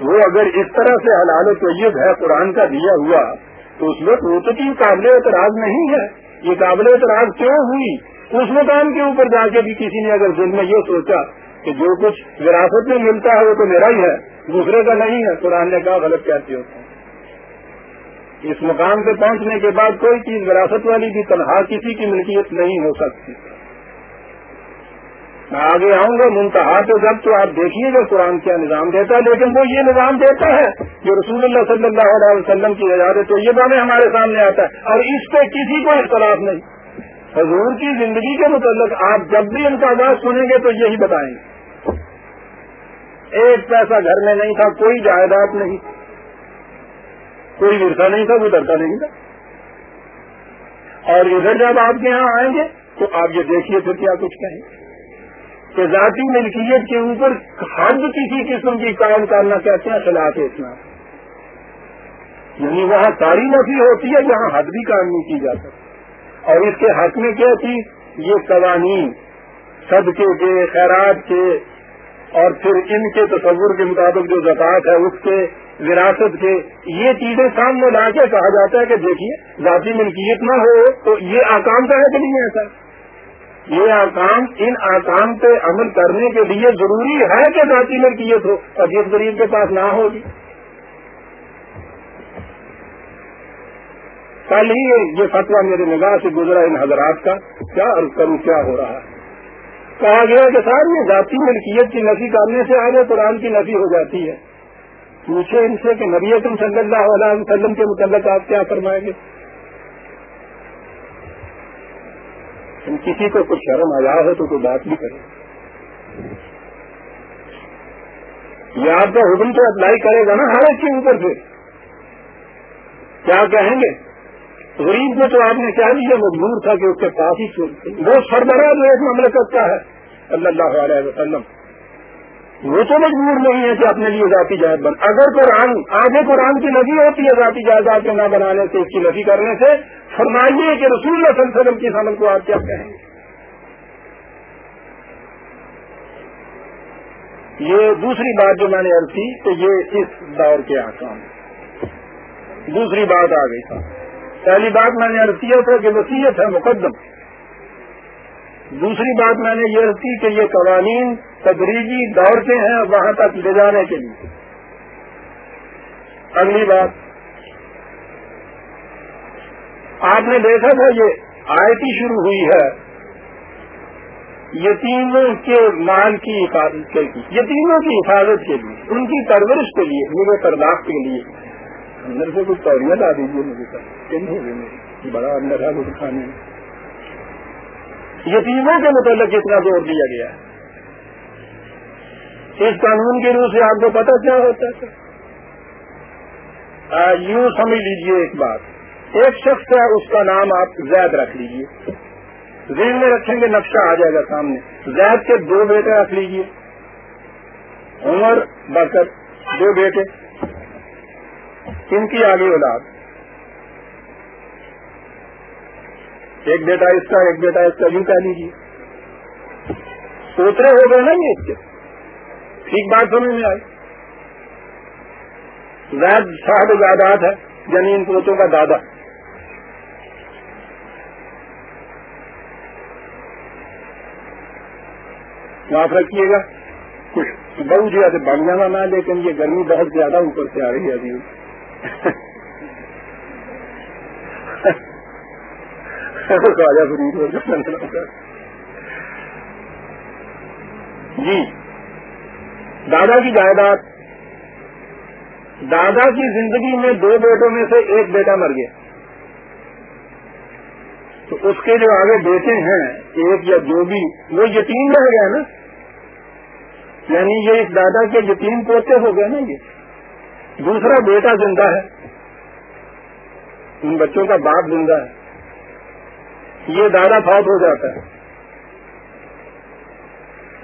وہ اگر اس طرح سے حلال و طیب ہے، قرآن کا دیا ہوا، تو اس میں کی قابل اعتراض نہیں ہے۔ یہ قابل اعتراض کیوں ہوئی؟ اس مقام کے اوپر جا کے بھی کسی نے اگر دل میں یہ سوچا کہ جو کچھ وراثت میں ملتا ہے وہ تو میرا ہی ہے، دوسرے کا نہیں ہے، قرآن نے کہا غلط کہتے ہوتے ہیں اس مقام پہ پہنچنے کے بعد کوئی چیز وراثت والی بھی تنہا کسی کی ملکیت نہیں ہو سکتی۔ میں آگے آؤں گا، منتہا تو جب تو آپ دیکھیے گا قرآن کیا نظام دیتا ہے، لیکن وہ یہ نظام دیتا ہے جو رسول اللہ صلی اللہ علیہ وسلم کی ہے تو یہ بنے ہمارے سامنے آتا ہے۔ اور اس پہ کسی کو اختلاف نہیں۔ حضور کی زندگی کے متعلق آپ جب بھی ان کا آواز سنیں گے تو یہی بتائیں گے۔ ایک پیسہ گھر میں نہیں تھا، کوئی جائیداد نہیں۔ کوئی ورثہ نہیں تھا وہ ڈرتا نہیں تھا۔ اور ادھر جب آپ کے یہاں آئیں گے تو آپ یہ دیکھیے پھر کیا کچھ کہیں۔ کہ ذاتی ملکیت کے اوپر حد کسی قسم کی کام کرنا کہتے ہیں، خلاف اسلام۔ یعنی وہاں ساری نفی ہوتی ہے جہاں حد بھی کام نہیں کی جا سکتی اور اس کے حق میں کیا تھی؟ یہ قوانین صدقے کے خیرات کے اور پھر ان کے تصور کے مطابق جو زکات ہے، اس کے وراثت کے، یہ چیزیں سامنے لا کے کہا جاتا ہے کہ دیکھیے، ذاتی ملکیت نہ ہو تو یہ آکام کا ہے کہ نہیں ایسا؟ یہ آکام، ان آکام پہ عمل کرنے کے لیے ضروری ہے کہ ذاتی ملکیت ہو اور جس غریب کے پاس نہ ہوگی جی۔ کل ہی یہ فتوا میرے نگاہ سے گزرا ان حضرات کا، کیا عرض کروں، کیا ہو رہا ہے؟ کہا گیا کہ سر یہ ذاتی ملکیت کی نفی کرنے سے آگے قرآن کی نفی ہو جاتی ہے۔ پوچھے ان سے کہ نبی اکم صلی اللہ علیہ وسلم کے متعلق آپ کیا فرمائیں گے؟ کسی کو کچھ شرم آیا ہو تو کوئی بات نہیں کرے۔ یہ آپ کا حکم تو اپلائی کرے گا نا، ہر ایک کے اوپر سے۔ کیا کہیں گے؟ غریب کو تو آپ نے کیا دیا مجبور تھا کہ اس کے پاس ہی وہ سربراہ جو ایک مملکت کا ہے اللہ علیہ وسلم۔ وہ تو مجبور نہیں ہے کہ اپنے لیے ذاتی جائز بن۔ اگر قرآن، آگے قرآن کی نفی ہوتی ہے ذاتی جائیداد کے نہ بنانے سے، اس کی نفی کرنے سے، فرمائیے کہ رسول اللہ صلی اللہ علیہ وسلم کی عمل کو آپ کیا کہیں۔ گے یہ دوسری بات جو میں نے عرض کی تو یہ اس دور کے آسان۔ دوسری بات آ گئی۔ تھا پہلی بات میں نے عرض کیا تھا کہ وسیعت ہے، مقدم۔ دوسری بات میں نے یہ کی کہ یہ قوانین تدریجی دور کے ہیں وہاں تک لے جانے کے لیے۔ اگلی بات۔ آپ نے دیکھا تھا یہ آئی شروع ہوئی ہے، یتیموں کے مال کی حفاظت کے لیے، یتیموں کی حفاظت کے لیے، ان کی پرورش کے لیے میرے پرداخت کے لیے۔ اندر سے کچھ توڑیاں لا دیجیے مجھے بڑا اندر ہے کچھ کھانے یتیموں کے متعلق اتنا زور دیا گیا ہے۔ اس قانون کی روح سے آپ کو پتا کیا ہوتا ہے؟ یوں سمجھ لیجیے ایک بات۔ ایک شخص ہے، اس کا نام آپ زید رکھ لیجیے۔ ذہن میں رکھیں گے نقشہ آ جائے گا سامنے۔ زید کے دو بیٹے رکھ لیجیے۔ عمر بکر دو بیٹے۔ ان کی آگے اولاد۔ ایک بیٹا اس کا، ایک بیٹا اس کا، یوں کہہ لیجیے۔ پوترے ہو گئے نا یہ اس کے۔ ٹھیک بات سمجھ میں آئی۔ زید صاحب جائیداد ہے یعنی ان پوتوں کا دادا۔ معاف رکھیے گا، کچھ بہت زیادہ جی بن جانا نہ لیکن یہ گرمی بہت زیادہ اوپر سے آ رہی ہے۔ ابھی <laughs> جی دادا کی جائیداد۔ دادا کی زندگی میں دو بیٹوں میں سے ایک بیٹا مر گیا۔ تو اس کے جو آگے بیٹے ہیں، ایک یا جو بھی، وہ یتیم رہ گیا نا؟ یعنی یہ ایک دادا کے یتیم پوتے ہو گئے نا یہ؟ دوسرا بیٹا زندہ ہے۔ ان بچوں کا باپ زندہ ہے۔ یہ دادا فوت ہو جاتا ہے۔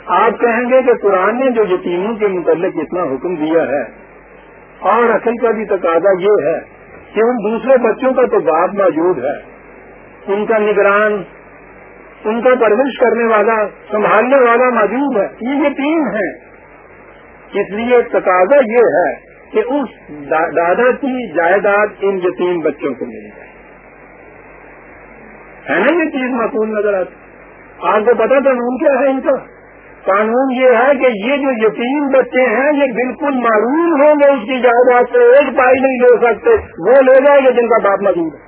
آپ کہیں گے کہ قرآن نے جو یتیموں کے متعلق اتنا حکم دیا ہے اور اصل کا بھی تقاضا یہ ہے کہ ان دوسرے بچوں کا تو باپ موجود ہے۔ ان کا نگران، ان کا پرورش کرنے والا، سنبھالنے والا موجود ہے۔ یہ یتیم ہے اس لیے تقاضا یہ ہے کہ اس دادا کی جائیداد ان یتیم بچوں کو مل جائے۔ ہے نا یہ چیز معقول نظر آتی۔ آپ کو پتا قانون کیا ہے ان کا؟ قانون یہ ہے کہ یہ جو یتیم بچے ہیں، یہ بالکل معروم ہوں گے اس کی جائیداد سے، ایک پائی نہیں لے سکتے، وہ لے جائیں گے جن کا باپ موجود ہے۔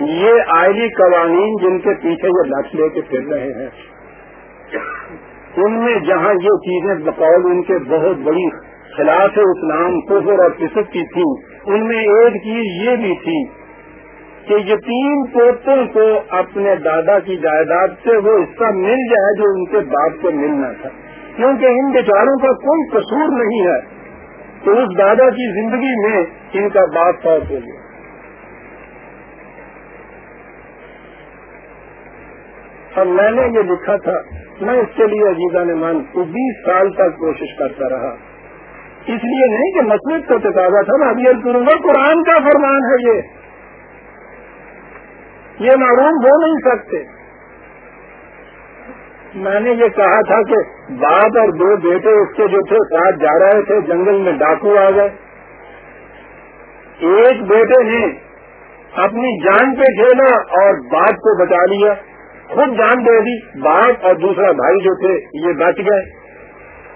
یہ آئلی قوانین جن کے پیچھے یہ لکش لے کے پھر رہے ہیں۔ ان میں جہاں یہ چیزیں بقول ان کے بہت بڑی خلاف اسلام، کفر اور قسط کی تھی ان میں ایک چیز یہ بھی تھی کہ یتیم پوتوں کو اپنے دادا کی جائیداد سے وہ حصہ مل جائے جو ان کے باپ کو ملنا تھا۔ کیونکہ ان بیچاروں کا کوئی قصور نہیں ہے تو اس دادا کی زندگی میں ان کا باپ فوت ہو گیا۔ اور میں نے یہ لکھا تھا، میں اس کے لیے عزیزہ نے مان کو بیس سال تک کوشش کرتا رہا۔ اس لیے نہیں کہ مسجد کو تقاضا تھا، میں ابھی کروں گا قرآن کا فرمان ہے یہ۔ یہ معروم ہو نہیں سکتے۔ میں نے یہ کہا تھا کہ باپ اور دو بیٹے اس کے جو تھے، ساتھ جا رہے تھے، جنگل میں ڈاکو آ گئے۔ ایک بیٹے نے اپنی جان پہ کھیلا اور باپ کو بچا لیا۔ خود جان دے دی باپ اور دوسرا بھائی جو تھے، یہ بچ گئے۔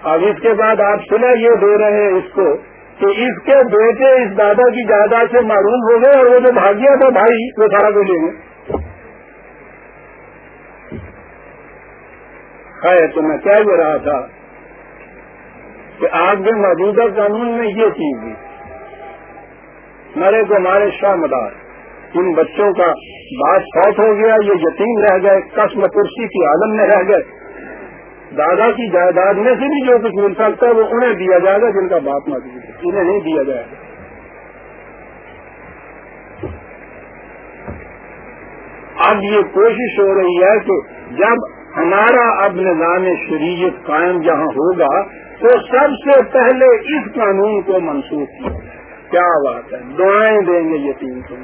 اب اس کے بعد آپ سنا یہ دے رہے ہیں اس کو کہ اس کے بیٹے اس دادا کی جائیداد سے معروم ہو گئے اور وہ جو بھاگیا تھا بھائی، وہ سارا کو لیں گے ہے تو میں کیا یہ رہا تھا کہ آج کے موجودہ قانون میں یہ چیز بھی مرے کو ہمارے شاہ مدار، ان بچوں کا بات فوت ہو گیا، یہ یتیم رہ گئے، قسم کرسی کی عالم میں رہ گئے۔ دادا کی جائیداد میں سے بھی جو کچھ مل سکتا ہے، وہ انہیں دیا جائے گا جن کا باپ موجود ہے انہیں نہیں دیا جائے گا۔ اب یہ کوشش ہو رہی ہے کہ جب ہمارا اب نظام شریعت قائم جہاں ہوگا، تو سب سے پہلے اس قانون کو منسوخ کیا کیا بات ہے؟ دعائیں دیں گے یتیم کو۔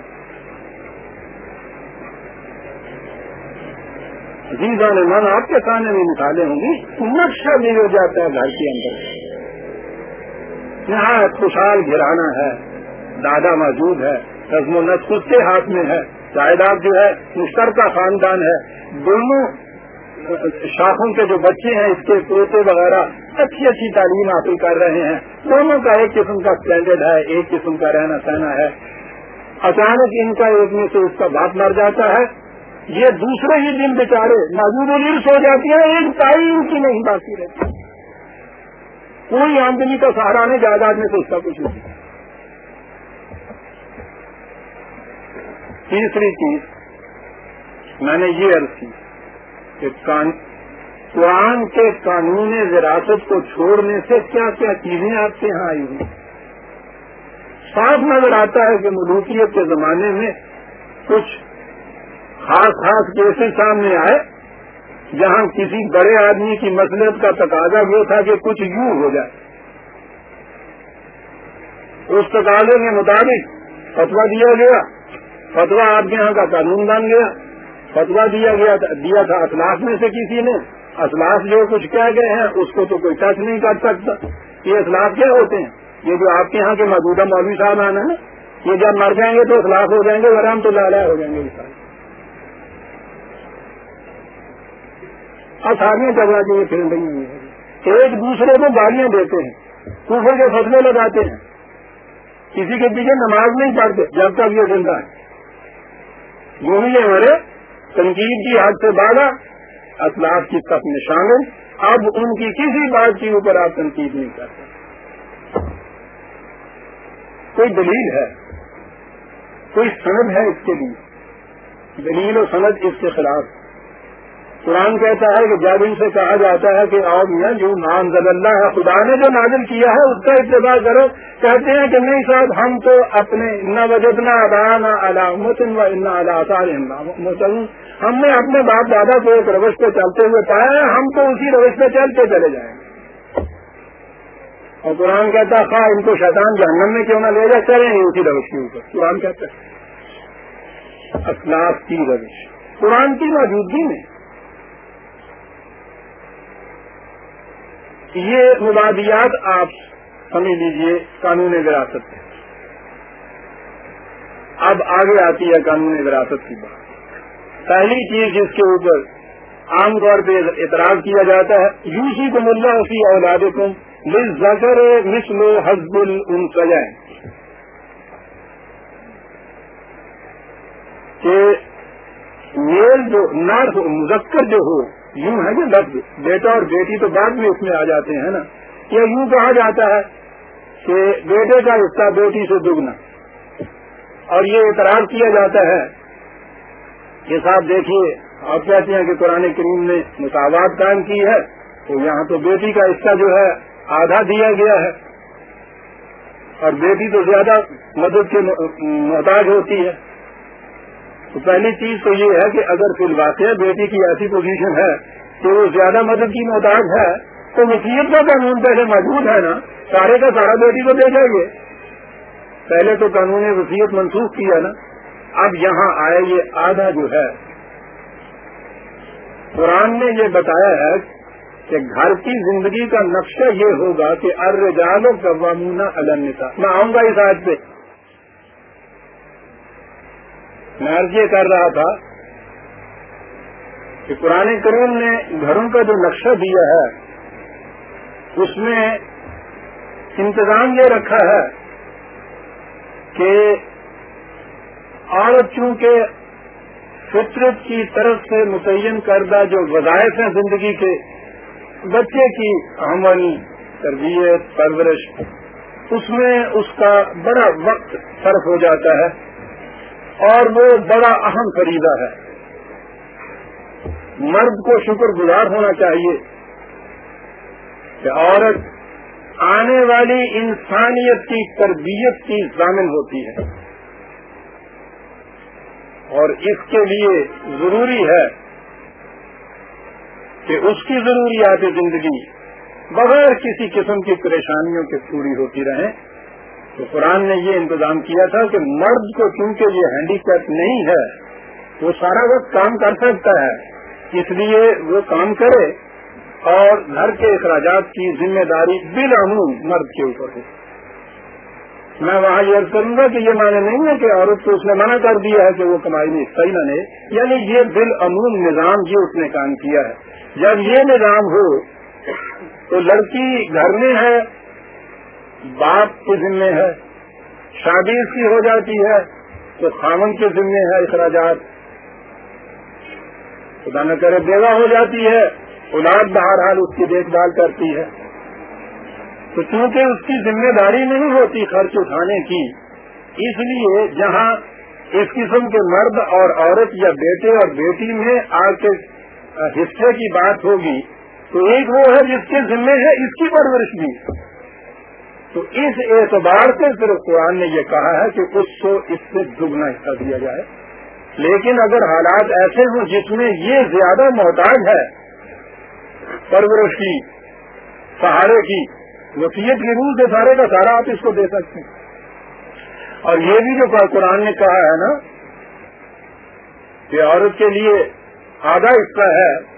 جن نے من آپ کے سامنے میں نکالے ہوں گی نقشہ بھی ہو جاتا ہے گھر کے اندر۔ یہاں خوشحال گرانا ہے، دادا موجود ہے رزم و نسخ اس کے ہاتھ میں ہے۔ جائیداد جو ہے، مشترکہ خاندان ہے۔ دونوں شاخوں کے جو بچے ہیں، اس کے پوتے وغیرہ اچھی اچھی تعلیم حاصل کر رہے ہیں۔ دونوں کا ایک قسم کا اسٹینڈرڈ ہے، ایک قسم کا رہنا سہنا ہے۔ اچانک ان کا ایک میں سے اس کا بات مر جاتا ہے۔ یہ دوسرے ہی دن بیچارے موجود الرس ہو جاتی ہیں، ایک تعلیم کی نہیں باقی رہتی۔ کوئی آمدنی کا سہارا نہیں، جائیداد میں تو اس کا کچھ نہیں۔ تیسری چیز، میں نے یہ عرض کی کہ قرآن کے قانون وراثت کو چھوڑنے سے کیا کیا چیزیں آپ کے یہاں آئی ہوئی صاف نظر آتا ہے کہ ملوکیت کے زمانے میں کچھ خاص خاص کیسز سامنے آئے، جہاں کسی بڑے آدمی کی مسلط کا تقاضا وہ تھا کہ کچھ یوں ہو جائے۔ اس تقاضے کے مطابق فتوا دیا گیا۔ فتوا آپ کے یہاں کا قانون بن گیا۔ فتوا دیا گیا، دیا تھا اخلاق میں سے کسی نے۔ اخلاق جو کچھ کہہ گئے ہیں، اس کو تو کوئی ٹچ نہیں کر سکتا۔ یہ اخلاق کیا ہوتے ہیں؟ یہ جو آپ کے یہاں کے موجودہ مولوی صاحب آنا ہے یہ جب مر جائیں گے تو اخلاق ہو جائیں گے ورحم تو لالا ہو جائیں گے۔ آسانیاں چلنا چاہیے پھر رہی ایک دوسرے کو گالیاں دیتے ہیں، کفر کے فصلیں لگاتے ہیں۔ کسی کے پیچھے نماز نہیں پڑھتے، جب تک یہ زندہ ہے جو بھی ہمارے تنقید کی حد سے باغا اخلاق کی تک میں شامل اب ان کی کسی بات کے اوپر آپ تنقید نہیں کرتے کوئی دلیل ہے؟ کوئی سند ہے اس کے لیے؟ دلیل و سند اس کے خلاف۔ قرآن کہتا ہے کہ جب ان سے کہا جاتا ہے کہ آؤ میاں، جو نام زد اللہ ہے، خدا نے جو نازل کیا ہے، اس کا اتباع کرو۔ کہتے ہیں کہ نہیں صاحب، ہم تو اپنے نہ وجدنا ادانا علامت و مسلم ہم نے اپنے باپ دادا کو ایک روش پہ چلتے ہوئے پایا ہے، ہم تو اسی روش پہ چلتے چلے جائیں۔ گے اور قرآن کہتا ہے، خواہ ان کو شیطان جہنم میں کیوں نہ لے جائے، چلیں گے اسی روش کے اوپر۔ قرآن کہتا ہے اخلاق کی روش۔ قرآن کی موجودگی میں یہ مبادیات آپ سمجھ لیجیے قانون وراثت ہے اب آگے آتی ہے قانون وراثت کی بات۔ پہلی چیز جس کے اوپر عام طور پہ اعتراض کیا جاتا ہے یوسی کو ملا اسی اولاد کم مل زکر حزب ان کہ میل جو نر مذکر جو ہو یوں ہے کہ لفظ بیٹا اور بیٹی تو بعد میں اس میں آ جاتے ہیں نا، یا یوں کہا جاتا ہے کہ بیٹے کا حصہ بیٹی سے دگنا۔ اور یہ اعتراض کیا جاتا ہے کہ صاحب دیکھیے، آپ کہتے ہیں کہ قرآن کریم نے مساوات قائم کی ہے، تو یہاں تو بیٹی کا حصہ جو ہے آدھا دیا گیا ہے۔ اور بیٹی تو زیادہ مدد کے محتاج ہوتی ہے۔ تو پہلی چیز تو یہ ہے کہ اگر فی الواقع بیٹی کی ایسی پوزیشن ہے کہ وہ زیادہ مدد کی محتاج ہے، تو وسیعت کا قانون پہلے موجود ہے نا؟ سارے کا سارا بیٹی کو دے جائیں گے پہلے تو قانون وسیعت منسوخ کیا نا؟ اب یہاں آئے یہ آدھا جو ہے۔ قرآن نے یہ بتایا ہے کہ گھر کی زندگی کا نقشہ یہ ہوگا کہ ارجال و قوامون النساء۔ میں آؤں گا اس آج پہ۔ میں عرض یہ کر رہا تھا کہ قرآن کریم نے گھروں کا جو نقشہ دیا ہے، اس میں انتظام یہ رکھا ہے کہ عورت چونکہ فطرت کی طرف سے متعین کردہ جو وظائف ہیں زندگی کے، بچے کی آمدنی تربیت، پرورش، اس میں اس کا بڑا وقت صرف ہو جاتا ہے۔ اور وہ بڑا اہم فریضہ ہے۔ مرد کو شکر گزار ہونا چاہیے کہ عورت آنے والی انسانیت کی تربیت کی ضامن ہوتی ہے۔ اور اس کے لیے ضروری ہے کہ اس کی ضروریات زندگی بغیر کسی قسم کی پریشانیوں کے پوری ہوتی رہیں۔ تو قرآن نے یہ انتظام کیا تھا کہ مرد کو چونکہ یہ ہینڈی کیپ نہیں ہے، وہ سارا وقت کام کر سکتا ہے، اس لیے وہ کام کرے اور گھر کے اخراجات کی ذمہ داری بالعموم مرد کے اوپر ہو۔ میں وہاں یہ کروں گا کہ یہ معنی نہیں ہے کہ عورت کو اس نے منع کر دیا ہے کہ وہ کمائی میں صحیح نہ لے یعنی یہ بالعموم نظام یہ اس نے کام کیا ہے۔ جب یہ نظام ہو تو لڑکی گھر میں ہے باپ کے ذمے ہے، شادی اس کی ہو جاتی ہے تو خامن کے ذمے ہے اخراجات۔ خدا نہ کرے بیوہ ہو جاتی ہے، اولاد بہرحال اس کی دیکھ بھال کرتی ہے۔ تو چونکہ اس کی ذمہ داری نہیں ہوتی خرچ اٹھانے کی، اس لیے جہاں اس قسم کے مرد اور عورت یا بیٹے اور بیٹی میں آ کے حصے کی بات ہوگی، تو ایک وہ ہے جس کے ذمے ہے، اس کی پرورش بھی۔ تو اس اعتبار سے صرف قرآن نے یہ کہا ہے کہ اس کو اس سے دگنا حصہ دیا جائے۔ لیکن اگر حالات ایسے ہوں جس میں یہ زیادہ محتاج ہے، پرورش کی، سہارے کی وسیعت کی روح سے سارے کا سارا آپ اس کو دے سکتے ہیں۔ اور یہ بھی جو قرآن نے کہا ہے نا کہ عورت کے لیے آدھا حصہ ہے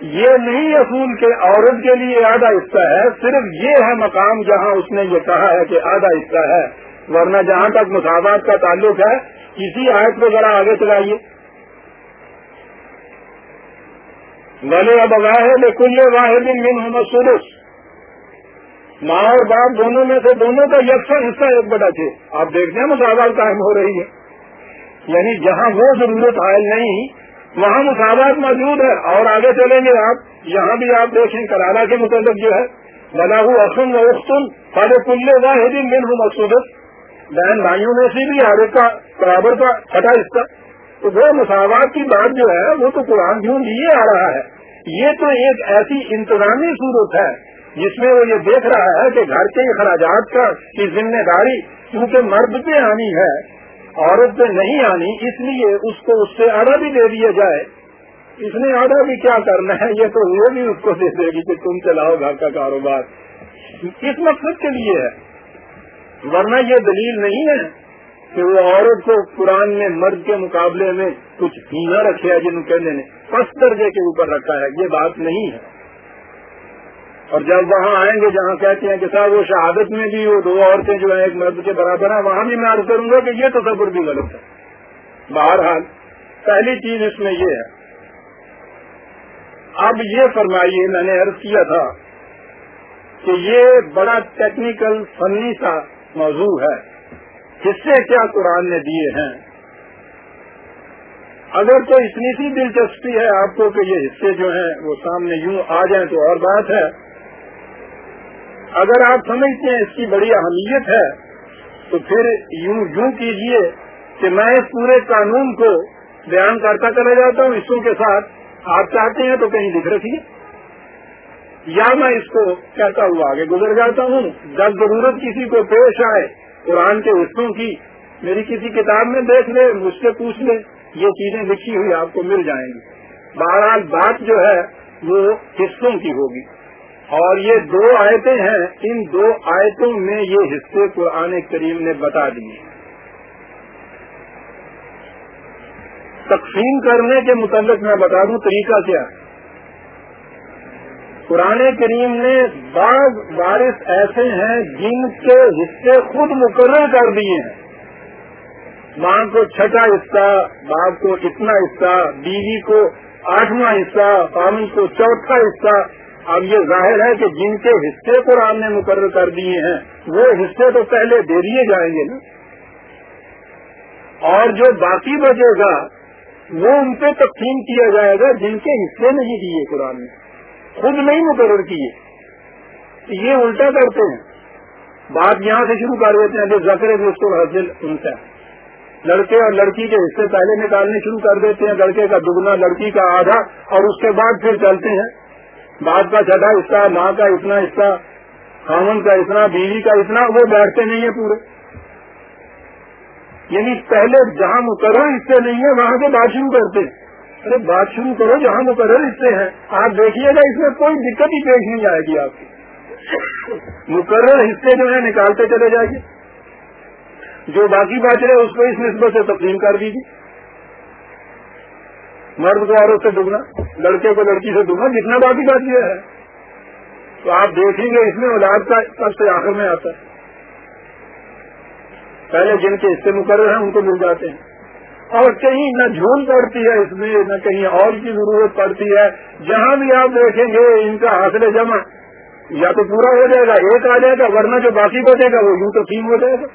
یہ نہیں اصول کہ عورت کے لیے آدھا حصہ ہے، صرف یہ ہے مقام جہاں اس نے یہ کہا ہے کہ آدھا حصہ ہے۔ ورنہ جہاں تک مساوات کا تعلق ہے کسی آیت کو ذرا آگے چلائیے۔ بلے اب واحد کل واحد من محمد سورس ماں اور باپ دونوں میں سے دونوں کا یکساں حصہ ایک بڑا تھے۔ آپ دیکھتے ہیں مساوات قائم ہو رہی ہے۔ یعنی جہاں وہ ضرورت حائل نہیں وہاں مساوات موجود ہے اور آگے چلیں گے آپ۔ یہاں بھی آپ دیکھیں کرارا کے متعلق جو ہے۔ بنا اخن و اختن سارے کلے واحد من ہوں مقصود۔ بہن بھائیوں میں سے بھی ہر ایک کا برابر کا چھٹا حصہ۔ تو وہ مساوات کی بات جو ہے، وہ تو قرآن کیوں لیے آ رہا ہے؟ یہ تو ایک ایسی انتظامی صورت ہے، جس میں وہ یہ دیکھ رہا ہے کہ گھر کے اخراجات کا کی ذمہ داری کیونکہ مرد پہ آنی ہے۔ عورت پہ نہیں آنی، اس لیے اس کو اس سے آدھا بھی دے دیا جائے۔ اس نے آدھا بھی کیا کرنا ہے؟ یہ تو وہ بھی اس کو دے دے گی کہ تم چلاؤ گھر کا کاروبار۔ کس مقصد کے لیے ہے۔ ورنہ یہ دلیل نہیں ہے کہ وہ عورت کو قرآن میں مرد کے مقابلے میں کچھ ہینا رکھے ہے جن کہنے نے پس درجے کے اوپر رکھا ہے۔ یہ بات نہیں ہے۔ اور جب وہاں آئیں گے جہاں کہتے ہیں کہ صاحب وہ شہادت میں بھی وہ دو عورتیں جو ہیں ایک مرد کے برابر ہیں، وہاں بھی میں عرض کروں گا کہ یہ تصور بھی غلط ہے۔ بہرحال، پہلی چیز اس میں یہ ہے۔ اب یہ فرمائیے، میں نے عرض کیا تھا کہ یہ بڑا ٹیکنیکل فنی سا موضوع ہے۔ حصے کیا قرآن نے دیے ہیں؟ اگر تو اتنی سی دلچسپی ہے آپ کو کہ یہ حصے جو ہیں وہ سامنے یوں آ جائیں تو اور بات ہے۔ اگر آپ سمجھتے ہیں اس کی بڑی اہمیت ہے، تو پھر یوں یوں کیجیے کہ میں اس پورے قانون کو بیان کرتا چلا جاتا ہوں حصوں کے ساتھ آپ چاہتے ہیں تو کہیں لکھ رکھیے۔ یا میں اس کو کہتا ہوا آگے گزر جاتا ہوں، جب ضرورت کسی کو پیش آئے قرآن کے حصوں کی، میری کسی کتاب میں دیکھ لے، مجھ سے پوچھ لے، یہ چیزیں لکھی ہوئی آپ کو مل جائیں گی۔ بہرحال بات جو ہے وہ حصوں کی ہوگی۔ اور یہ دو آیتیں ہیں، ان دو آیتوں میں یہ حصے قرآن کریم نے بتا دیے۔ تقسیم کرنے کے متعلق میں بتا دوں طریقہ کیا۔ قرآن کریم نے بعض بارش ایسے ہیں جن کے حصے خود مقرر کر دیے ہیں۔ ماں کو چھٹا حصہ، باپ کو اتنا حصہ، بیوی کو آٹھواں حصہ پانی کو چوتھا حصہ اب یہ ظاہر ہے کہ جن کے حصے قرآن نے مقرر کر دیے ہیں، وہ حصے تو پہلے دے دیے جائیں گے نا۔ اور جو باقی بچے گا، وہ ان پہ تقسیم کیا جائے گا جن کے حصے نہیں دیے قرآن نے، خود نہیں مقرر کیے۔ یہ الٹا کرتے ہیں۔ بات یہاں سے شروع کر دیتے ہیں جو زکر بھی اس کو حاصل ان سے۔ لڑکے اور لڑکی کے حصے پہلے نکالنے شروع کر دیتے ہیں، لڑکے کا دگنا، لڑکی کا آدھا اور اس کے بعد پھر چلتے ہیں۔ باپ کا چھٹا حصہ ماں کا اتنا حصہ خامن کا اتنا، بیوی کا اتنا، وہ بیٹھتے نہیں ہیں پورے۔ یعنی پہلے جہاں مقرر حصے نہیں ہے وہاں سے بات شروع کرتے ارے، بات شروع کرو، جہاں مقرر حصے ہیں۔ آپ دیکھیے گا، اس میں کوئی دقت ہی پیش نہیں آئے گی آپ کی۔ مقرر حصے جو ہے نکالتے چلے جائیے۔ جو باقی بات رہے، اس کو اس نسبت سے تقسیم کر دیجیے۔ مرد کو عورت سے دگنا، لڑکے کو لڑکی سے دگنا، جتنا باقی بات یہ ہے۔ تو آپ دیکھیں گے اس میں، اولاد کا سب سے آخر میں آتا ہے۔ پہلے جن کے حصے مقرر ہیں، ان کو مل جاتے ہیں۔ اور کہیں نہ جھول پڑتی ہے اس میں نہ کہیں اور کی ضرورت پڑتی ہے۔ جہاں بھی آپ دیکھیں گے، ان کا حاصل جمع یا تو پورا ہو جائے گا، ایک آ جائے گا، ورنہ جو باقی بچے گا، وہ یوں تو تین ہو جائے گا۔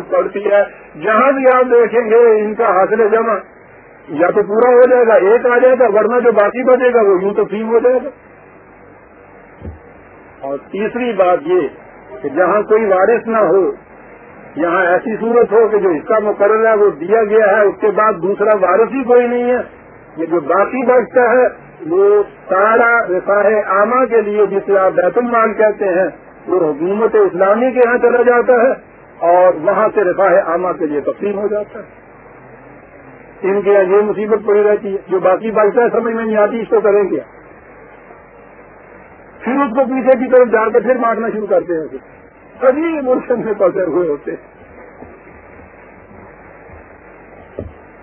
پڑتی ہے، جہاں بھی آپ دیکھیں گے ان کا حاصل جمع یا تو پورا ہو جائے گا، ایک آ جائے گا، ورنہ جو باقی بچے گا وہ یوں تو فیم ہو جائے گا۔ اور تیسری بات یہ کہ جہاں کوئی وارث نہ ہو، یہاں ایسی صورت ہو کہ جو حصہ مقرر ہے وہ دیا گیا ہے، اس کے بعد دوسرا وارث ہی کوئی نہیں ہے۔ یہ جو باقی بچتا ہے، وہ سارا رفاہ عامہ کے لیے جسے آپ بیت المال کہتے ہیں، وہ حکومت اسلامی کے یہاں چلا جاتا ہے۔ اور وہاں سے رفاہ عامہ کے لیے تقسیم ہو جاتا ہے۔ ان کے یہ مصیبت پڑی رہتی ہے۔ جو باقی بچتا ہے، سمجھ میں نہیں آتی، اس کو کریں کیا؟ پھر اس کو پیچھے کی طرف جا کر پھر مارنا شروع کرتے ہیں۔ سبھی ایموشن میں پسے ہوئے ہوتے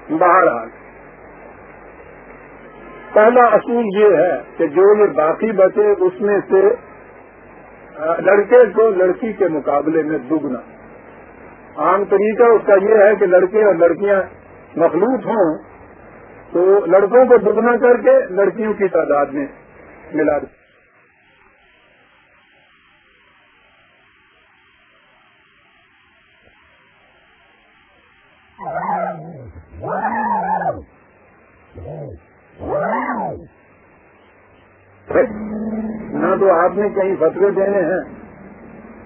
باہر پہلا اصول یہ ہے کہ جو یہ باقی بچے، اس میں سے لڑکے کو لڑکی کے مقابلے میں دگنا عام طریقہ اس کا یہ ہے کہ لڑکے اور لڑکیاں مخلوط ہوں تو لڑکوں کو دگنا کر کے لڑکیوں کی تعداد میں ملا دیں۔ نہ تو آپ نے کہیں فتوے دینے ہیں۔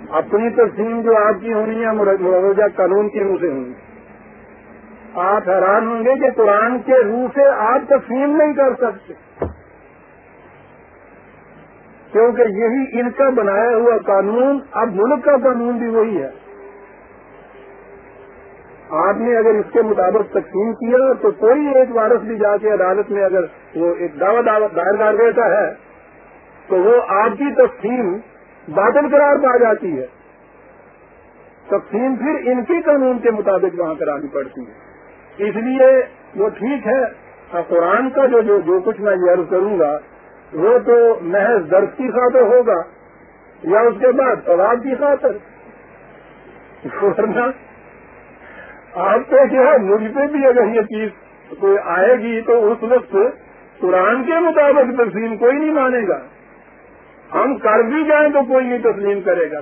اپنی تقسیم جو آپ کی ہونی ہے مروجہ قانون کی روح سے ہونی۔ آپ حیران ہوں گے کہ قرآن کے روح سے آپ تقسیم نہیں کر سکتے۔ کیونکہ یہی ان کا بنایا ہوا قانون، اب ملک کا قانون بھی وہی ہے۔ آپ نے اگر اس کے مطابق تقسیم کیا تو کوئی ایک وارث بھی جا کے عدالت میں اگر وہ ایک دعوت دائر کر دیتا ہے، تو وہ آپ کی تقسیم باطل قرار پا جاتی ہے۔ تقسیم پھر ان کے قانون کے مطابق وہاں کرانی پڑتی ہے۔ اس لیے وہ ٹھیک ہے قرآن کا جو جو, جو کچھ میں یہ عرض کروں گا وہ تو محض درد کی خاطر ہوگا یا اس کے بعد طواب کی خاطر۔ ورنہ آپ کو کیا مجھ پہ بھی اگر یہ چیز کوئی آئے گی تو اس وقت قرآن کے مطابق تسلیم کوئی نہیں مانے گا۔ ہم کر بھی جائیں تو کوئی نہیں تسلیم کرے گا۔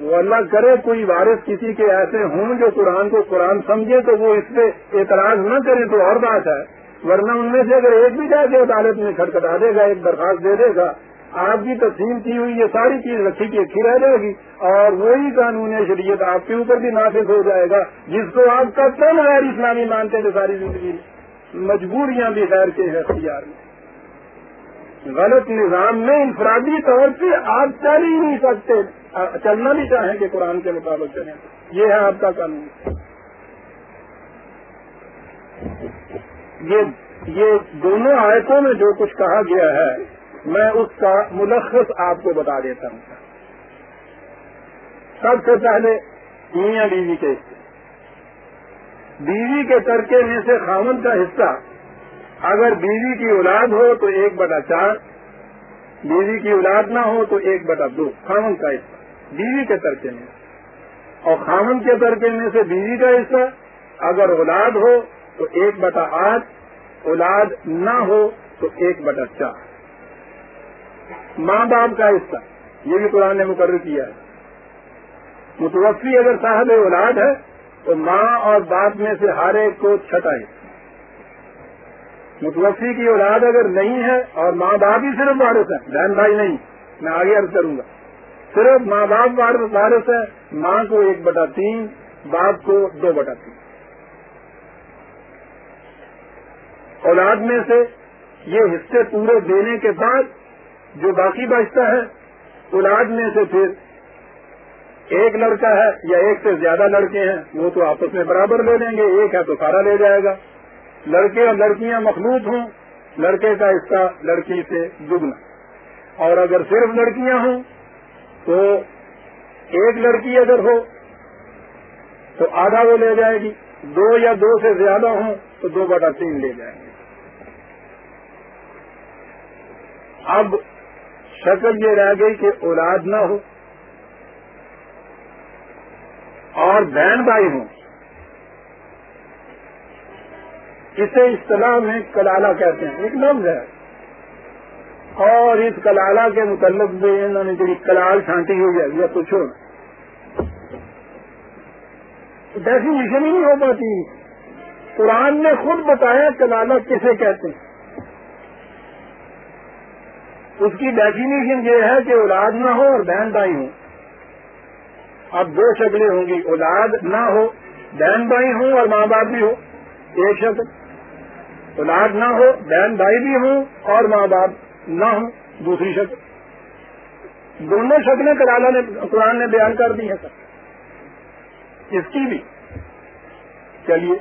وہ اللہ کرے کوئی وارث کسی کے ایسے ہوں جو قرآن کو قرآن سمجھے تو وہ اس پہ اعتراض نہ کرے تو اور بات ہے۔ ورنہ ان میں سے اگر ایک بھی جائے گا عدالت میں کھٹکھٹا دے گا، ایک درخواست دے دے گا، آپ کی تقسیم کی ہوئی یہ ساری چیز رکھی کی اچھی رہ جائے گی اور وہی قانون شریعت آپ کے اوپر بھی نافذ ہو جائے گا، جس کو آپ کا کم غیر اسلامی مانتے تھے ساری زندگی مجبوریاں بھی غیر کے ہیں اختیار میں۔ غلط نظام میں انفرادی طور پہ آپ چل ہی نہیں سکتے۔ چلنا بھی چاہیں کہ قرآن کے مطابق چلیں۔ یہ ہے آپ کا قانون۔ یہ دونوں آیتوں میں جو کچھ کہا گیا ہے، میں اس کا ملخص آپ کو بتا دیتا ہوں۔ سب سے پہلے میاں بیوی کے حصے۔ بیوی کے ترکے میں سے خامن کا حصہ اگر بیوی کی اولاد ہو تو ایک بٹا چار، بیوی کی اولاد نہ ہو تو ایک بٹا دو، خامن کا حصہ، بیوی کے ترکے میں۔ اور خامن کے ترکے میں سے بیوی کا حصہ اگر اولاد ہو تو ایک بٹا آٹھ، اولاد نہ ہو تو ایک بٹا چار۔ ماں باپ کا حصہ، یہ بھی قرآن نے مقرر کیا ہے۔ متوفی اگر صاحب اولاد ہے تو ماں اور باپ میں سے ہر ایک کو چھٹا ہے متوفی کی اولاد اگر نہیں ہے اور ماں باپ ہی صرف وارث ہے بہن بھائی نہیں، میں آگے عرض کروں گا۔ صرف ماں باپ وارث ہے ماں کو ایک بٹا تین، باپ کو دو بٹا تین۔ اولاد میں سے یہ حصے پورے دینے کے بعد جو باقی بچتا ہے، اولاد میں سے پھر ایک لڑکا ہے یا ایک سے زیادہ لڑکے ہیں، وہ تو آپس میں برابر لے لیں گے، ایک ہے تو سارا لے جائے گا۔ لڑکے اور لڑکیاں مخلوط ہوں، لڑکے کا حصہ لڑکی سے دگنا۔ اور اگر صرف لڑکیاں ہوں، تو ایک لڑکی اگر ہو، تو آدھا وہ لے جائے گی۔ دو یا دو سے زیادہ ہوں، تو دو بٹا تین لے جائیں گے۔ اب شکل یہ رہ گئی کہ اولاد نہ ہو اور بہن بھائی ہوں۔ اسے اصطلاح میں کلالہ کہتے ہیں۔ ایک لفظ ہے۔ اور اس کلالہ کے متعلق بھی انہوں نے جو کلال چھانٹی ہوئی ہے یا پوچھو ڈیفینیشن ہی نہیں ہو پاتی۔ قرآن نے خود بتایا کلالہ کسے کہتے ہیں۔ اس کی ڈیفینیشن یہ ہے کہ اولاد نہ ہو اور بہن بھائی ہوں۔ اب دو شکلیں ہوں گی۔ اولاد نہ ہو، بہن بھائی ہوں اور ماں باپ بھی ہو ایک شکل۔ اولاد نہ ہو، بہن بھائی بھی ہوں اور ماں باپ نہ ہوں، دوسری شکل۔ دونوں شکلیں کرالا نے، قرآن نے بیان کر دی ہیں۔ سر اس کی بھی۔ چلیے۔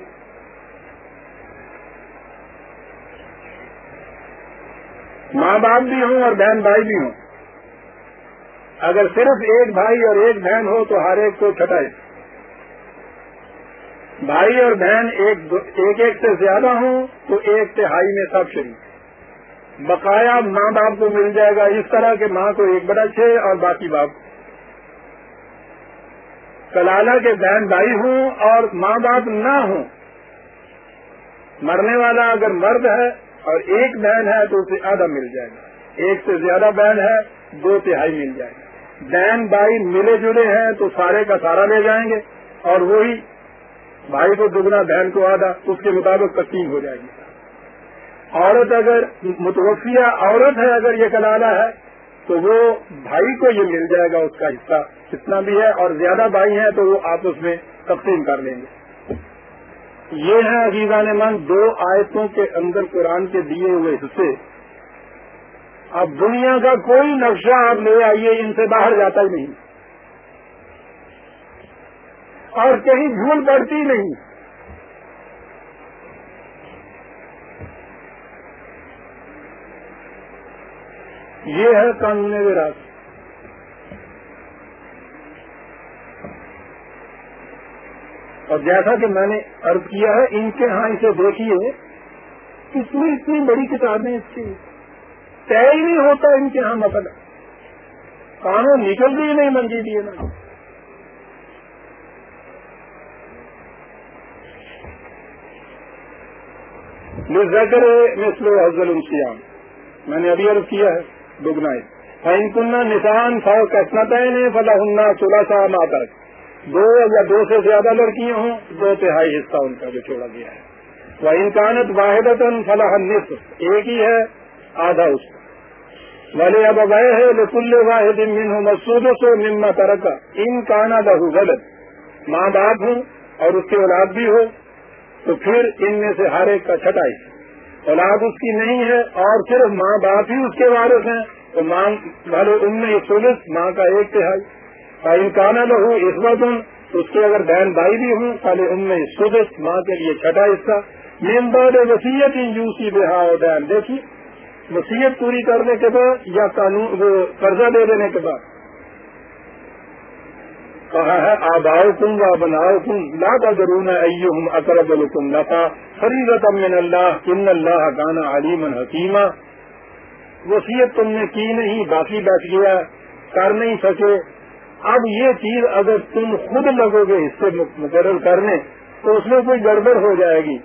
ماں باپ بھی ہوں اور بہن بھائی بھی ہوں۔ اگر صرف ایک بھائی اور ایک بہن ہو تو ہر ایک کو چھٹائے۔ بھائی اور بہن ایک ایک ایک سے زیادہ ہوں تو ایک تہائی میں سب شریک۔ بقایا ماں باپ کو مل جائے گا اس طرح کہ ماں کو ایک بڑا چھ اور باقی باپ۔ کلالہ کے بہن بھائی ہوں اور ماں باپ نہ ہوں۔ مرنے والا اگر مرد ہے اور ایک بہن ہے تو اسے آدھا مل جائے گا۔ ایک سے زیادہ بہن ہے، دو تہائی مل جائے گا۔ بہن بھائی ملے جلے ہیں تو سارے کا سارا لے جائیں گے اور وہی بھائی کو دگنا، بہن کو آدھا، اس کے مطابق تقسیم ہو جائے گی۔ عورت اگر متوفیہ عورت ہے، اگر یہ کلالہ ہے، تو وہ بھائی کو یہ مل جائے گا، اس کا حصہ کتنا بھی ہے، اور زیادہ بھائی ہیں تو وہ آپس میں تقسیم کر لیں گے۔ یہ ہے عزیزان من، دو آیتوں کے اندر قرآن کے دیے ہوئے حصے۔ اب دنیا کا کوئی نقشہ آپ لے آئیے، ان سے باہر جاتا ہی نہیں۔ اور کہیں بھول پڑتی نہیں۔ یہ ہے قانون وراثت۔ اور جیسا کہ میں نے ارد کیا ہے، ان کے ہاں اسے دیکھیے اس میں اتنی بڑی کتابیں اس کی۔ طے ہی نہیں ہوتا ان کے ہاں مسئلہ قانون نکل بھی نہیں منگی دیے نا ذکر مثل حضل السیام میں نے ابھی عرض کیا ہے، دگنا فائن کنہ نشان فو کسنتا ہے فلاح ہننا سولہ سا ماتر دو یا دو سے زیادہ لڑکیاں ہوں، دو تہائی حصہ ان کا جو چھوڑا گیا ہے۔ وہ انکانت واحد فلاح نصف ایک ہی ہے، آدھا اس کا۔ والے اب ابائے ہے لکل واحد من ہوں مسود سو مما ترکا ان کانا غلط ماں باپ ہوں اور اس کی اولاد بھی ہو تو پھر ان میں سے ہر ایک کا چھٹائی۔ اولاد اس کی نہیں ہے اور صرف ماں باپ ہی اس کے وارث ہیں۔ تو ماں والے ان میں سولس، ماں کا ایک تہائی۔ انکانہ لہو اس وقت اس کے اگر بہن بھائی بھی ہوں پہلے ان میں سدس ماں کے لیے چھٹا حصہ ممبر وسیعت یوسی بہا بہن دیکھیے وسیعت پوری کرنے کے بعد یا قانون، وہ قرضہ دے دینے کے بعد۔ کہا ہے؟ آباؤ کم و بناؤ کم لا کا ضرور ہم اکرب الکم لتا فریضت من اللہ. ان اللہ گانا علیمن حکیمہ وسیعت تم نے کی نہیں، باقی بیٹھ گیا. کر نہیں سکے. اب یہ چیز اگر تم خود لگو گے اس سے مقرر کرنے، تو اس میں کوئی گڑبڑ ہو جائے گی.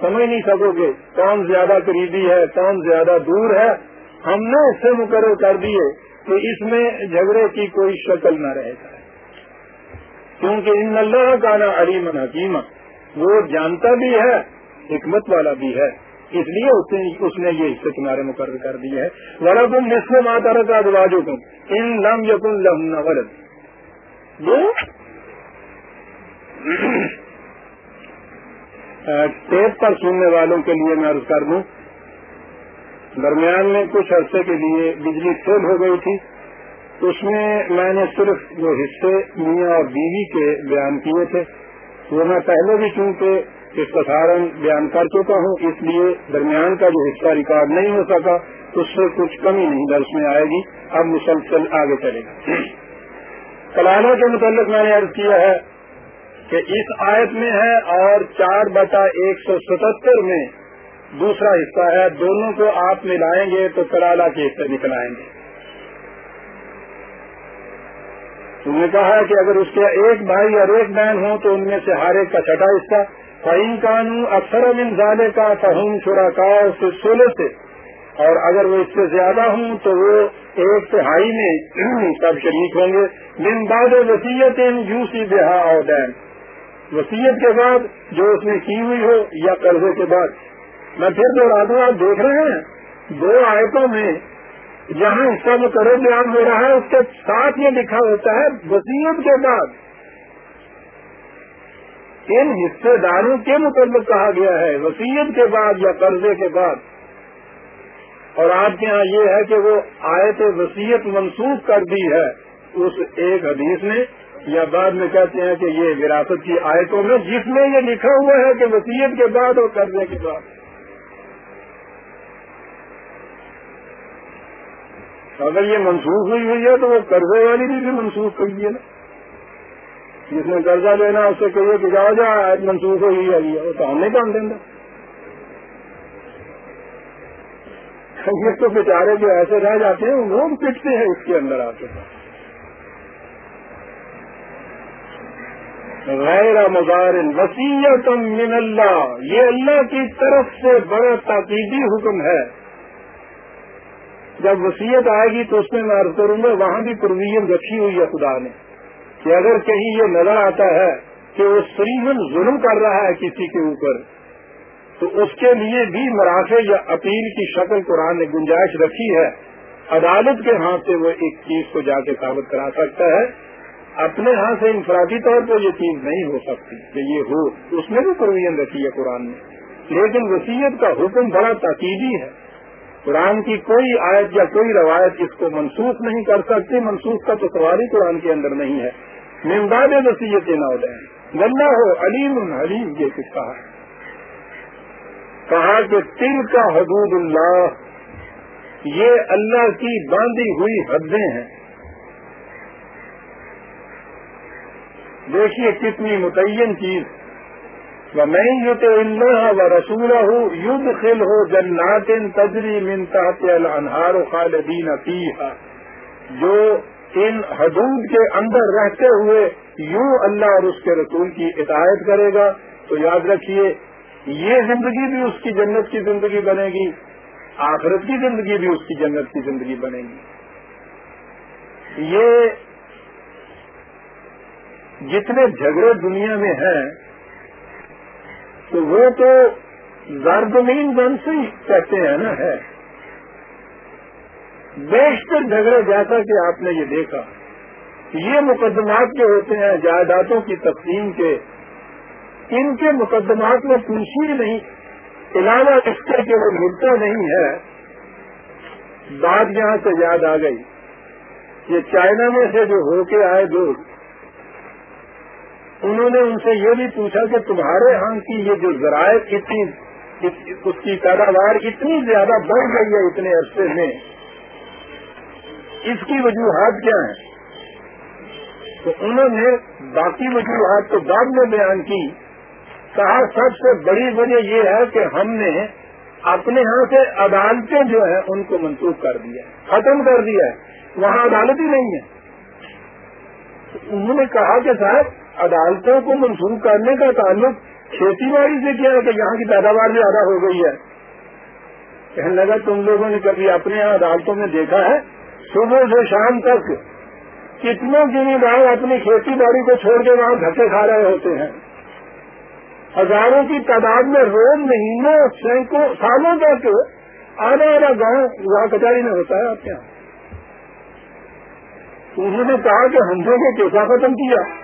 سمجھ نہیں سکو گے کون زیادہ قریبی ہے، کون زیادہ دور ہے. ہم نے اس سے مقرر کر دیے کہ اس میں جھگڑے کی کوئی شکل نہ رہے گا. کیونکہ ان اللہ کا نا علیم حکیم وہ جانتا بھی ہے، حکمت والا بھی ہے۔ اس لیے اس نے یہ حصے تمہارے مقرر کر دی ہے۔ ورا تم نصف ماتا رکھا دواجو تم ان لم یقن لہن ورد ٹیپ پر سننے والوں کے لیے میں عرض کر دوں۔ درمیان میں کچھ عرصے کے لیے بجلی فیل ہو گئی تھی۔ اس میں میں نے صرف جو حصے میاں اور بیوی کے بیان کیے تھے، وہ میں پہلے بھی چونکہ اس سارن بیان کر چکا ہوں، اس لیے درمیان کا جو حصہ ریکارڈ نہیں ہو سکا، اس سے کچھ کمی نہیں درس میں آئے گی، اب مسلسل آگے چلے گا۔ کلانوں کے متعلق میں نے عرض کیا ہے کہ اس آیت میں ہے اور چار بٹا ایک سو ستہتر میں دوسرا حصہ ہے، دونوں کو آپ ملائیں گے تو کلالہ کے حصے نکل آئیں گے۔ انہوں نے کہا کہ اگر اس کے ایک بھائی اور ایک بہن ہوں تو ان میں سے ہر ایک کا چھٹا حصہ۔ فعین قانون اکثر زالے کا فہوم چھڑا کا سولہ سے اور اگر وہ اس سے زیادہ ہوں تو وہ ایک تہائی میں <clears throat> سب شریک ہوں گے۔ من بعد وسیعت یو سی بہا اور دین وسیعت کے بعد جو اس نے کی ہوئی ہو یا قرضے کے بعد۔ میں پھر جو رات آپ دیکھ رہے ہیں۔ دو آیتوں میں جہاں اس کا مقرر بیان ہو رہا ہے، اس کے ساتھ یہ لکھا ہوتا ہے، وسیعت کے بعد۔ ان حصے داروں کے متعلق کہا گیا ہے، وسیعت کے بعد یا قرضے کے بعد۔ اور آپ کے یہاں یہ ہے کہ وہ آیت وسیعت منسوخ کر دی ہے۔ اس ایک حدیث نے یا بعد میں کہتے ہیں کہ یہ وراثت کی آیتوں میں، جس میں یہ لکھا ہوا ہے کہ وسیعت کے بعد اور قرضے کے بعد۔ اگر یہ منسوخ ہوئی ہوئی ہے تو وہ قرضے والی بھی منسوخ ہوئی ہے نا۔ جس نے قرضہ لینا اس سے کہیے کہ جاؤ جا، منسوخ ہوئی ہے وہ تو ہم نہیں کام دیں گے یہ تو بیچارے جو ایسے رہ جاتے ہیں، وہ پٹتے ہیں اس کے اندر آ کے غیر مزارن وسیعت من اللہ۔ یہ اللہ کی طرف سے بڑا تاکیدی حکم ہے۔ جب وسیعت آئے گی تو اس میں میں عرض کروں گا، وہاں بھی پرویژن رکھی ہوئی ہے خدا نے کہ اگر کہیں یہ نظر آتا ہے کہ وہ سریمن ظلم کر رہا ہے کسی کے اوپر، تو اس کے لیے بھی مرافع یا اپیل کی شکل قرآن نے گنجائش رکھی ہے۔ عدالت کے ہاتھ سے وہ ایک چیز کو جا کے ثابت کرا سکتا ہے۔ اپنے ہاتھ سے انفرادی طور پر یہ چیز نہیں ہو سکتی کہ یہ ہو۔ اس میں بھی پرویژن رکھی ہے قرآن نے۔ لیکن وسیعت کا حکم بڑا تاکیدی ہے۔ قرآن کی کوئی آیت یا کوئی روایت اس کو منسوخ نہیں کر سکتی، منسوخ کا تو سوال ہی قرآن کے اندر نہیں ہے۔ ممباد وسیعت نہ ہو جائیں غلہ ہو علیم حلیم، یہ کس کہا کہا کہ تل کا حدود اللہ، یہ اللہ کی باندھی ہوئی حدیں ہیں۔ دیکھیے کتنی متعین چیز۔ میں یو تو اللہ و رسول ہوں یدھ خل ہو جن تجری منتا انہار خالدین فیحا جو ان حدود کے اندر رہتے ہوئے یوں اللہ اور اس کے رسول کی اطاعت کرے گا، تو یاد رکھیے، یہ زندگی بھی اس کی جنت کی زندگی بنے گی، آخرت کی زندگی بھی اس کی جنت کی زندگی بنے گی۔ یہ جتنے جھگڑے دنیا میں ہیں تو وہ تو زارگمین گن سے ہی کہتے ہیں نا، ہے۔ بیشتر جھگڑے جیسا کہ آپ نے یہ دیکھا۔ یہ مقدمات جو ہوتے ہیں، جائیدادوں کی تقسیم کے، ان کے مقدمات میں پوچھی نہیں۔ علاوہ اس کے کہ وہ ملتا نہیں ہے۔ بات یہاں سے یاد آ گئی۔ یہ چائنا میں سے جو ہو کے آئے دوست انہوں نے ان سے یہ بھی پوچھا کہ تمہارے ہاں کی یہ جو ذرائع اتنی اس کی پیداوار اتنی زیادہ بڑھ گئی ہے اتنے عرصے میں، اس کی وجوہات کیا ہیں؟ تو انہوں نے باقی وجوہات تو بعد میں بیان کی۔ کہا، سب سے بڑی وجہ یہ ہے کہ ہم نے اپنے ہاں سے عدالتیں جو ہیں ان کو منسوخ کر دیا ختم کر دیا ہے وہاں عدالت ہی نہیں ہے۔ انہوں نے کہا کہ صاحب عدالتوں کو منسوخ کرنے کا تعلق کھیتی باڑی سے کیا ہے کہ یہاں کی پیداوار زیادہ ہو گئی ہے؟ کہنے لگا، تم لوگوں نے کبھی اپنے یہاں عدالتوں میں دیکھا ہے؟ صبح سے شام تک کتنے دار اپنی کھیتی باڑی کو چھوڑ کے وہاں دھکے کھا رہے ہوتے ہیں۔ ہزاروں کی تعداد میں روز مہینوں سینکڑوں سالوں تک آدھا آدھا گاؤں وہاں کچہری میں ہوتا ہے آپ کے یہاں۔ انہوں نے کہا کہ ہم نے کیسا ختم کیا؟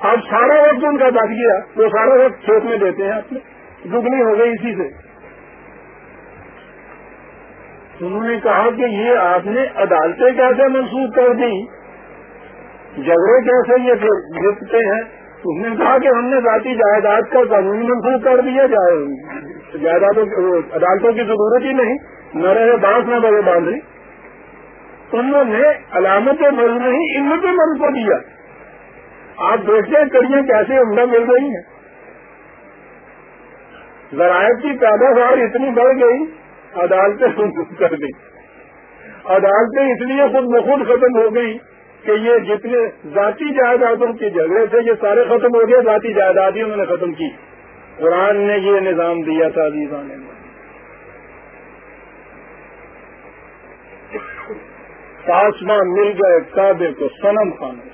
اب سارا وقت ان کا بچ گیا، وہ سارا وقت کھیت میں دیتے ہیں آپ نے دگنی ہو گئی اسی سے۔ انہوں نے کہا کہ یہ آپ نے عدالتیں کیسے منسوخ کر دی جھگڑے کیسے یہ جتتے ہیں؟ اس نے کہا کہ ہم نے ذاتی جائیداد کا قانون منسوخ کر دیا جائے۔ جائیدادوں عدالتوں کی ضرورت ہی نہیں۔ نہ رہے بانس، نہ بڑے باندھ انہوں نے علامت مل نہیں علمت مل کو دیا۔ آپ دیکھتے ہیں کڑیاں کیسے عمدہ مل رہی ہیں۔ ذرائع کی پیداوار اتنی بڑھ گئی، عدالتیں کر دی۔ عدالتیں اس لیے خود بخود ختم ہو گئی کہ یہ جتنے ذاتی جائیدادوں کے جھگڑے تھے، یہ سارے ختم ہو گئے، ذاتی جائیداد ہی انہوں نے ختم کی۔ قرآن نے یہ نظام دیا تھا عزیزان نے۔ آسمان مل گئے، کعبے کو سنم خانے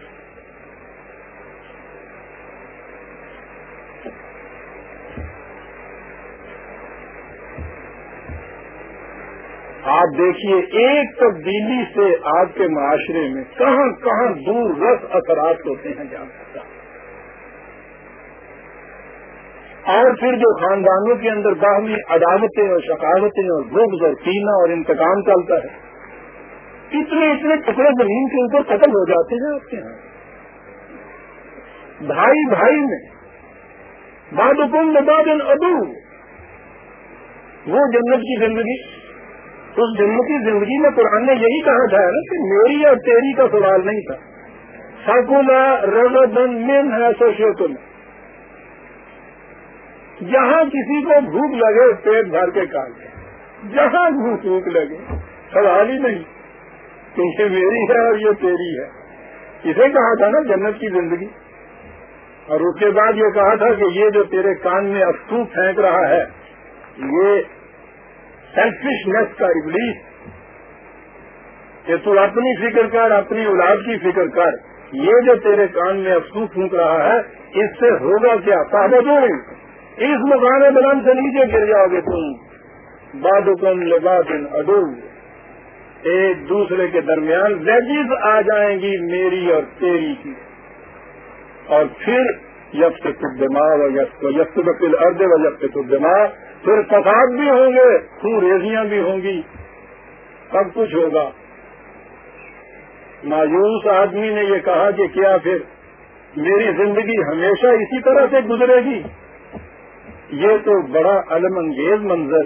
آپ دیکھیے، ایک تبدیلی سے آپ کے معاشرے میں کہاں کہاں دور رس اثرات ہوتے ہیں جان سکتا اور پھر جو خاندانوں کے اندر باہمی عدالتیں اور شکاوتیں اور بغض اور پینا اور انتقام چلتا ہے، اتنے اتنے ٹکڑے زمین کے اوپر ختم ہو جاتے ہیں آپ کے یہاں۔ بھائی بھائی میں باد حکم باد ادو وہ جنت کی زندگی۔ اس دن کی زندگی میں قرآن نے یہی کہا تھا نا کہ میری اور تیری کا سوال نہیں تھا۔ سکولا رزن مین ہے سوشیتن جہاں کسی کو بھوک لگے پیٹ بھر کے کاٹ جہاں بھوک بھوک لگے۔ سوال ہی نہیں۔ کہ یہ میری ہے اور یہ تیری ہے۔ اسے کہا تھا نا جنت کی زندگی۔ اور اس کے بعد یہ کہا تھا کہ یہ جو تیرے کان میں افسو پھینک رہا ہے، یہ سیلفشنیس کا ابلیس کہ تو اپنی فکر کر، اپنی اولاد کی فکر کر۔ یہ جو تیرے کان میں افسوس پھونک رہا ہے، اس سے ہوگا کیا؟ پابندوں اس مکان بلند سے نیچے گر جاؤ گے تم باد حکم لباد اڈو ایک دوسرے کے درمیان ویجز آ جائیں گی میری اور تیری کی۔ اور پھر یب سے خود دماغ اور یب سے ارد و یب سے خود دماغ پھر فساد بھی ہوں گے، خون ریزیاں بھی ہوں گی۔ سب کچھ ہوگا۔ مایوس آدمی نے یہ کہا کہ کیا پھر میری زندگی ہمیشہ اسی طرح سے گزرے گی؟ یہ تو بڑا علم انگیز منظر،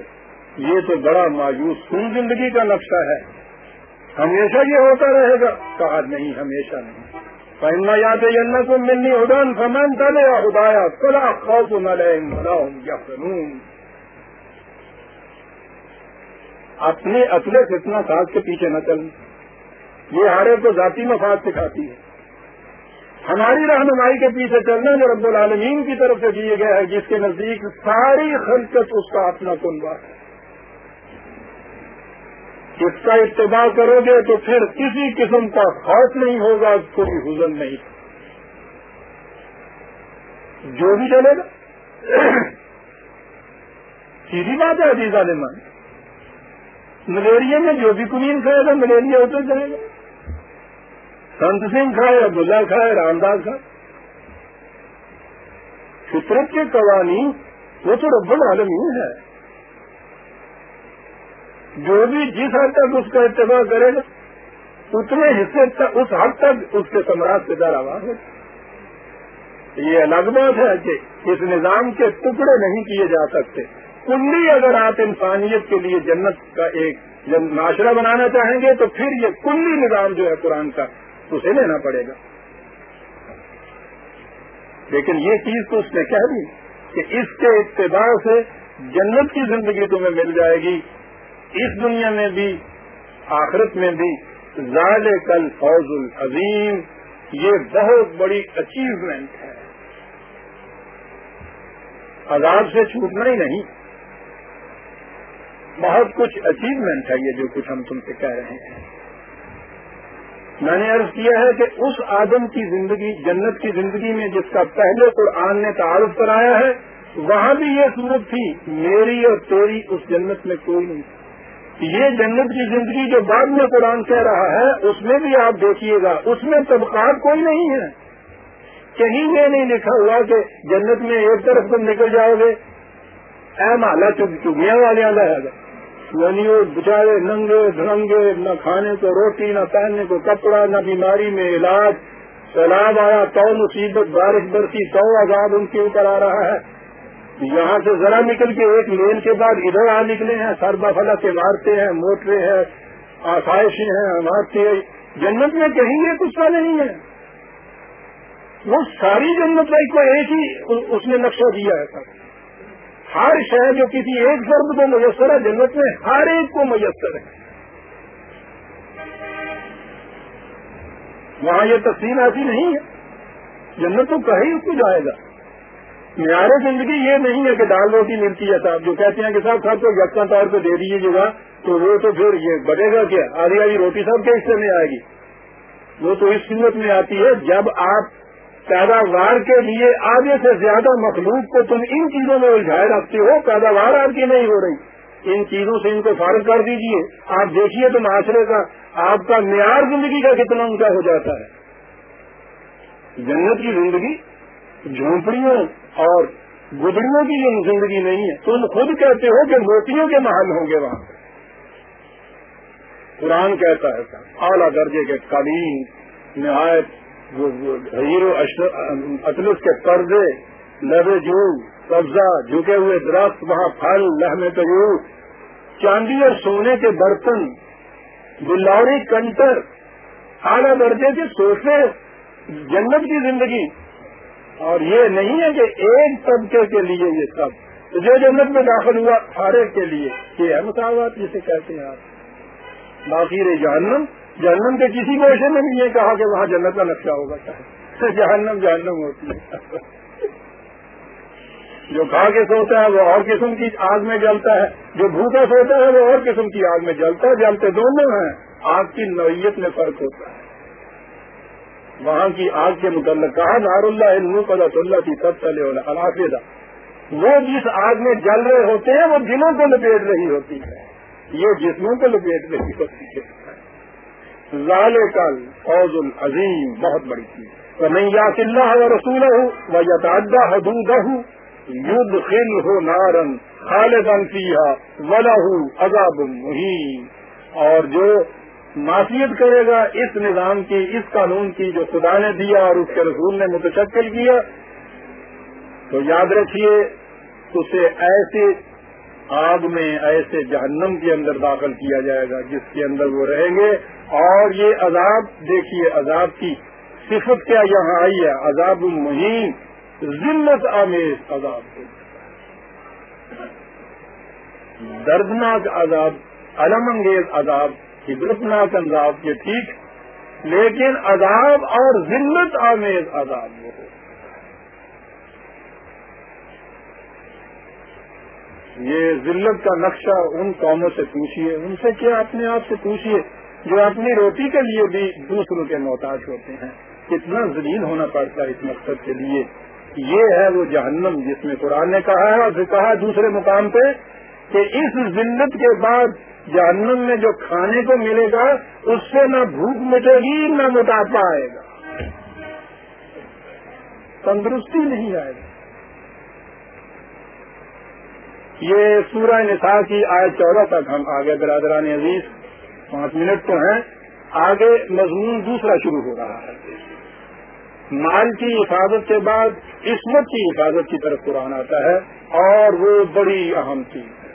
یہ تو بڑا مایوس خون زندگی کا نقشہ ہے۔ ہمیشہ یہ ہوتا رہے گا۔ کہا نہیں، ہمیشہ نہیں۔ پہننا یاد ہے کو ملنی ادان فمن تلے خدایا کلا خوف نہ لے یا فنون اپنے اصلے فتنا ساز کے پیچھے نہ چلنا۔ یہ ہارے کو ذاتی مفاد سکھاتی ہے۔ ہماری رہنمائی کے پیچھے چلنا جو رب العالمین کی طرف سے دیے گئے ہے جس کے نزدیک ساری خلقت اس کا اپنا کنبا ہے۔ اس کا اتباع کرو گے تو پھر کسی قسم کا خوف نہیں ہوگا، کوئی حزن نہیں۔ جو بھی چلے گا۔ <coughs> سیدھی بات ہے عزیز عالمان۔ ملیریا میں جو بھی کمین کھائے گا، ملیریا اتر جائے گا۔ سنت سنگھ کھائے عبداللہ کھائے، رام داس کھائے۔ فطرت کے قوانین وہ تو رب العالمین ہے جو بھی جس حد تک اس کا اتباع کرے گا، اتنے حصے تک، اس حد تک اس کے سمراج سے دار آواز ہے۔ یہ الگ بات ہے کہ اس نظام کے ٹکڑے نہیں کیے جا سکتے۔ کلی اگر آپ انسانیت کے لیے جنت کا ایک معاشرہ بنانا چاہیں گے تو پھر یہ کلی نظام جو ہے قرآن کا اسے لینا پڑے گا۔ لیکن یہ چیز تو اس نے کہہ دی کہ اس کے اتباع سے جنت کی زندگی تمہیں مل جائے گی۔ اس دنیا میں بھی، آخرت میں بھی زال کل فوج العظیم۔ یہ بہت بڑی اچیومنٹ ہے۔ عذاب سے چھوٹنا ہی نہیں۔ بہت کچھ اچیومنٹ ہے یہ جو کچھ ہم تم سے کہہ رہے ہیں۔ میں نے عرض کیا ہے کہ اس آدم کی زندگی، جنت کی زندگی میں جس کا پہلے قرآن نے تعارف کرایا ہے، وہاں بھی یہ صورت تھی، میری اور تیری اس جنت میں کوئی نہیں۔ یہ جنت کی زندگی جو بعد میں قرآن کہہ رہا ہے، اس میں بھی آپ دیکھیے گا، اس میں طبقات کوئی نہیں ہے۔ کہیں میں نہیں لکھا ہوا کہ جنت میں ایک طرف تم نکل جاؤ گے اے مالا چگیاں والے رہے گا یعنی وہ بچارے ننگے، دھرنگے، نہ کھانے کو روٹی، نہ پہننے کو کپڑا، نہ بیماری میں علاج۔ سیلاب آیا تو مصیبت، بارش برسی تو آزاد ان کے اوپر آ رہا ہے۔ یہاں سے ذرا نکل کے ایک میل کے بعد ادھر آ نکلے ہیں سربا فلا کے مارتے ہیں، موٹرے ہیں، آسائشیں ہیں عمارتیں جنت میں کہیں یہ کچھ نہیں ہے۔ وہ ساری جنت کو ایک ہی اس نے نقشہ دیا ہے۔ سر ہر شہر جو کسی ایک فرد کو میسر ہے، جنت میں ہر ایک کو میسر ہے۔ وہاں یہ تقسیم ایسی نہیں ہے۔ جنت تو کہیں اس کو جائے گا۔ معیار زندگی یہ نہیں ہے کہ دال روٹی ملتی ہے صاحب، جو کہتے ہیں کہ صاحب سب کو یکساں طور پہ دے دیجیے گا تو وہ تو پھر یہ بڑھے گا کیا؟ آدھی آدھی روٹی سب کے حصے میں آئے گی؟ وہ تو اس سنت میں آتی ہے، جب آپ پیداوار کے لیے آگے سے زیادہ مخلوق کو تم ان چیزوں میں الجھائے رکھتے ہو، پیداوار آپ کی نہیں ہو رہی۔ ان چیزوں سے ان کو فارغ کر دیجیے۔ آپ دیکھیے تو معاشرے کا، آپ کا معیار زندگی کا کتنا اونچا ہو جاتا ہے۔ جنت کی زندگی جھونپڑیوں اور گدڑیوں کی زندگی نہیں ہے۔ تم خود کہتے ہو کہ موتیوں کے محل ہوں گے وہاں۔ قرآن کہتا ہے، اعلیٰ درجے کے قالین نہایت ہیرو اطلس کے پردے، لبے جو قبضہ، جھکے ہوئے درخت، وہاں پھل لہمے تجو چاندی اور سونے کے برتن بلوری کنٹر، اعلیٰ درجے کے سوفے جنت کی زندگی۔ اور یہ نہیں ہے کہ ایک طبقے کے لیے یہ سب۔ جو جنت میں داخل ہوا، ہر ایک کے لیے۔ یہ ہے مساوات جسے کہتے ہیں آپ۔ باقی رہے جہنم۔ جہنم کے کسی گوشے میں بھی یہ کہا کہ وہاں جنت کا نقشہ ہوگا۔ <laughs> جہنم جہنم ہوتی ہے۔ <laughs> جو کھا کے سوتا ہے وہ اور قسم کی آگ میں جلتا ہے۔ جو بھوکا سوتا ہے وہ اور قسم کی آگ میں جلتا ہے۔ جلتے دونوں ہیں۔ آگ کی نوعیت میں فرق ہوتا ہے۔ وہاں کی آگ کے متعلق کہا، نار اللہ علم اللہ کی سب چلے والا وہ جس آگ میں جل رہے ہوتے ہیں وہ دلوں کو لپیٹ رہی ہوتی ہے۔ یہ جسموں کو لپیٹ رہی ہوتی ہے۔ لال کل فوج العظیم بہت بڑی چیز۔ میں یاس اللہ و رسول ہوں وہ یتعدہ حدود ہوں یدھ خل ہو نارن خالدن سیاح ولا ہوں عذاب مہین۔ اور جو معافیت کرے گا، اس نظام کی، اس قانون کی جو خدا نے دیا اور اس کے رسول نے متشکل کیا، تو یاد رکھیے، اسے ایسے آگ میں ایسے جہنم کے اندر داخل کیا جائے گا، جس کے اندر وہ رہیں گے۔ اور یہ عذاب، دیکھیے عذاب کی صفت کیا یہاں آئی ہے۔ عذاب المہین ذلت آمیز عذاب دردناک عذاب علم انگیز عذاب عبرتناک عذاب یہ ٹھیک، لیکن عذاب اور ذلت آمیز عذاب وہ ہو یہ ذلت کا نقشہ ان قوموں سے پوچھیے ان سے کیا اپنے آپ سے پوچھیے جو اپنی روٹی کے لیے بھی دوسروں کے محتاج ہوتے ہیں۔ کتنا ذلیل ہونا پڑتا ہے اس مقصد کے لیے۔ یہ ہے وہ جہنم جس میں قرآن نے کہا ہے اور پھر کہا دوسرے مقام پہ کہ اس ذلت کے بعد جہنم میں جو کھانے کو ملے گا، اس سے نہ بھوک مٹے گی، نہ موٹاپا آئے گا۔ تندرستی نہیں آئے گی یہ سورہ نساء کی آئے چودہ تک ہم آگے برادران عزیز، پانچ منٹ تو ہیں، آگے مضمون دوسرا شروع ہو رہا ہے۔ مال کی حفاظت کے بعد عصمت کی حفاظت کی طرف قرآن آتا ہے، اور وہ بڑی اہم چیز ہے۔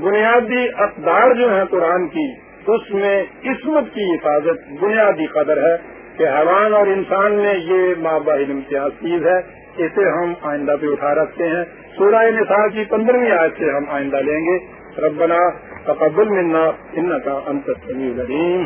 بنیادی اقدار جو ہیں قرآن کی، اس میں عصمت کی حفاظت بنیادی قدر ہے کہ حیوان اور انسان میں یہ ماں باہر امتیاز چیز ہے، اسے ہم آئندہ پہ اٹھا رکھتے ہیں۔ سورہ نساء کی پندرہویں آیت سے ہم آئندہ لیں گے. ربنا تقبل منا ان کا انت العلیم.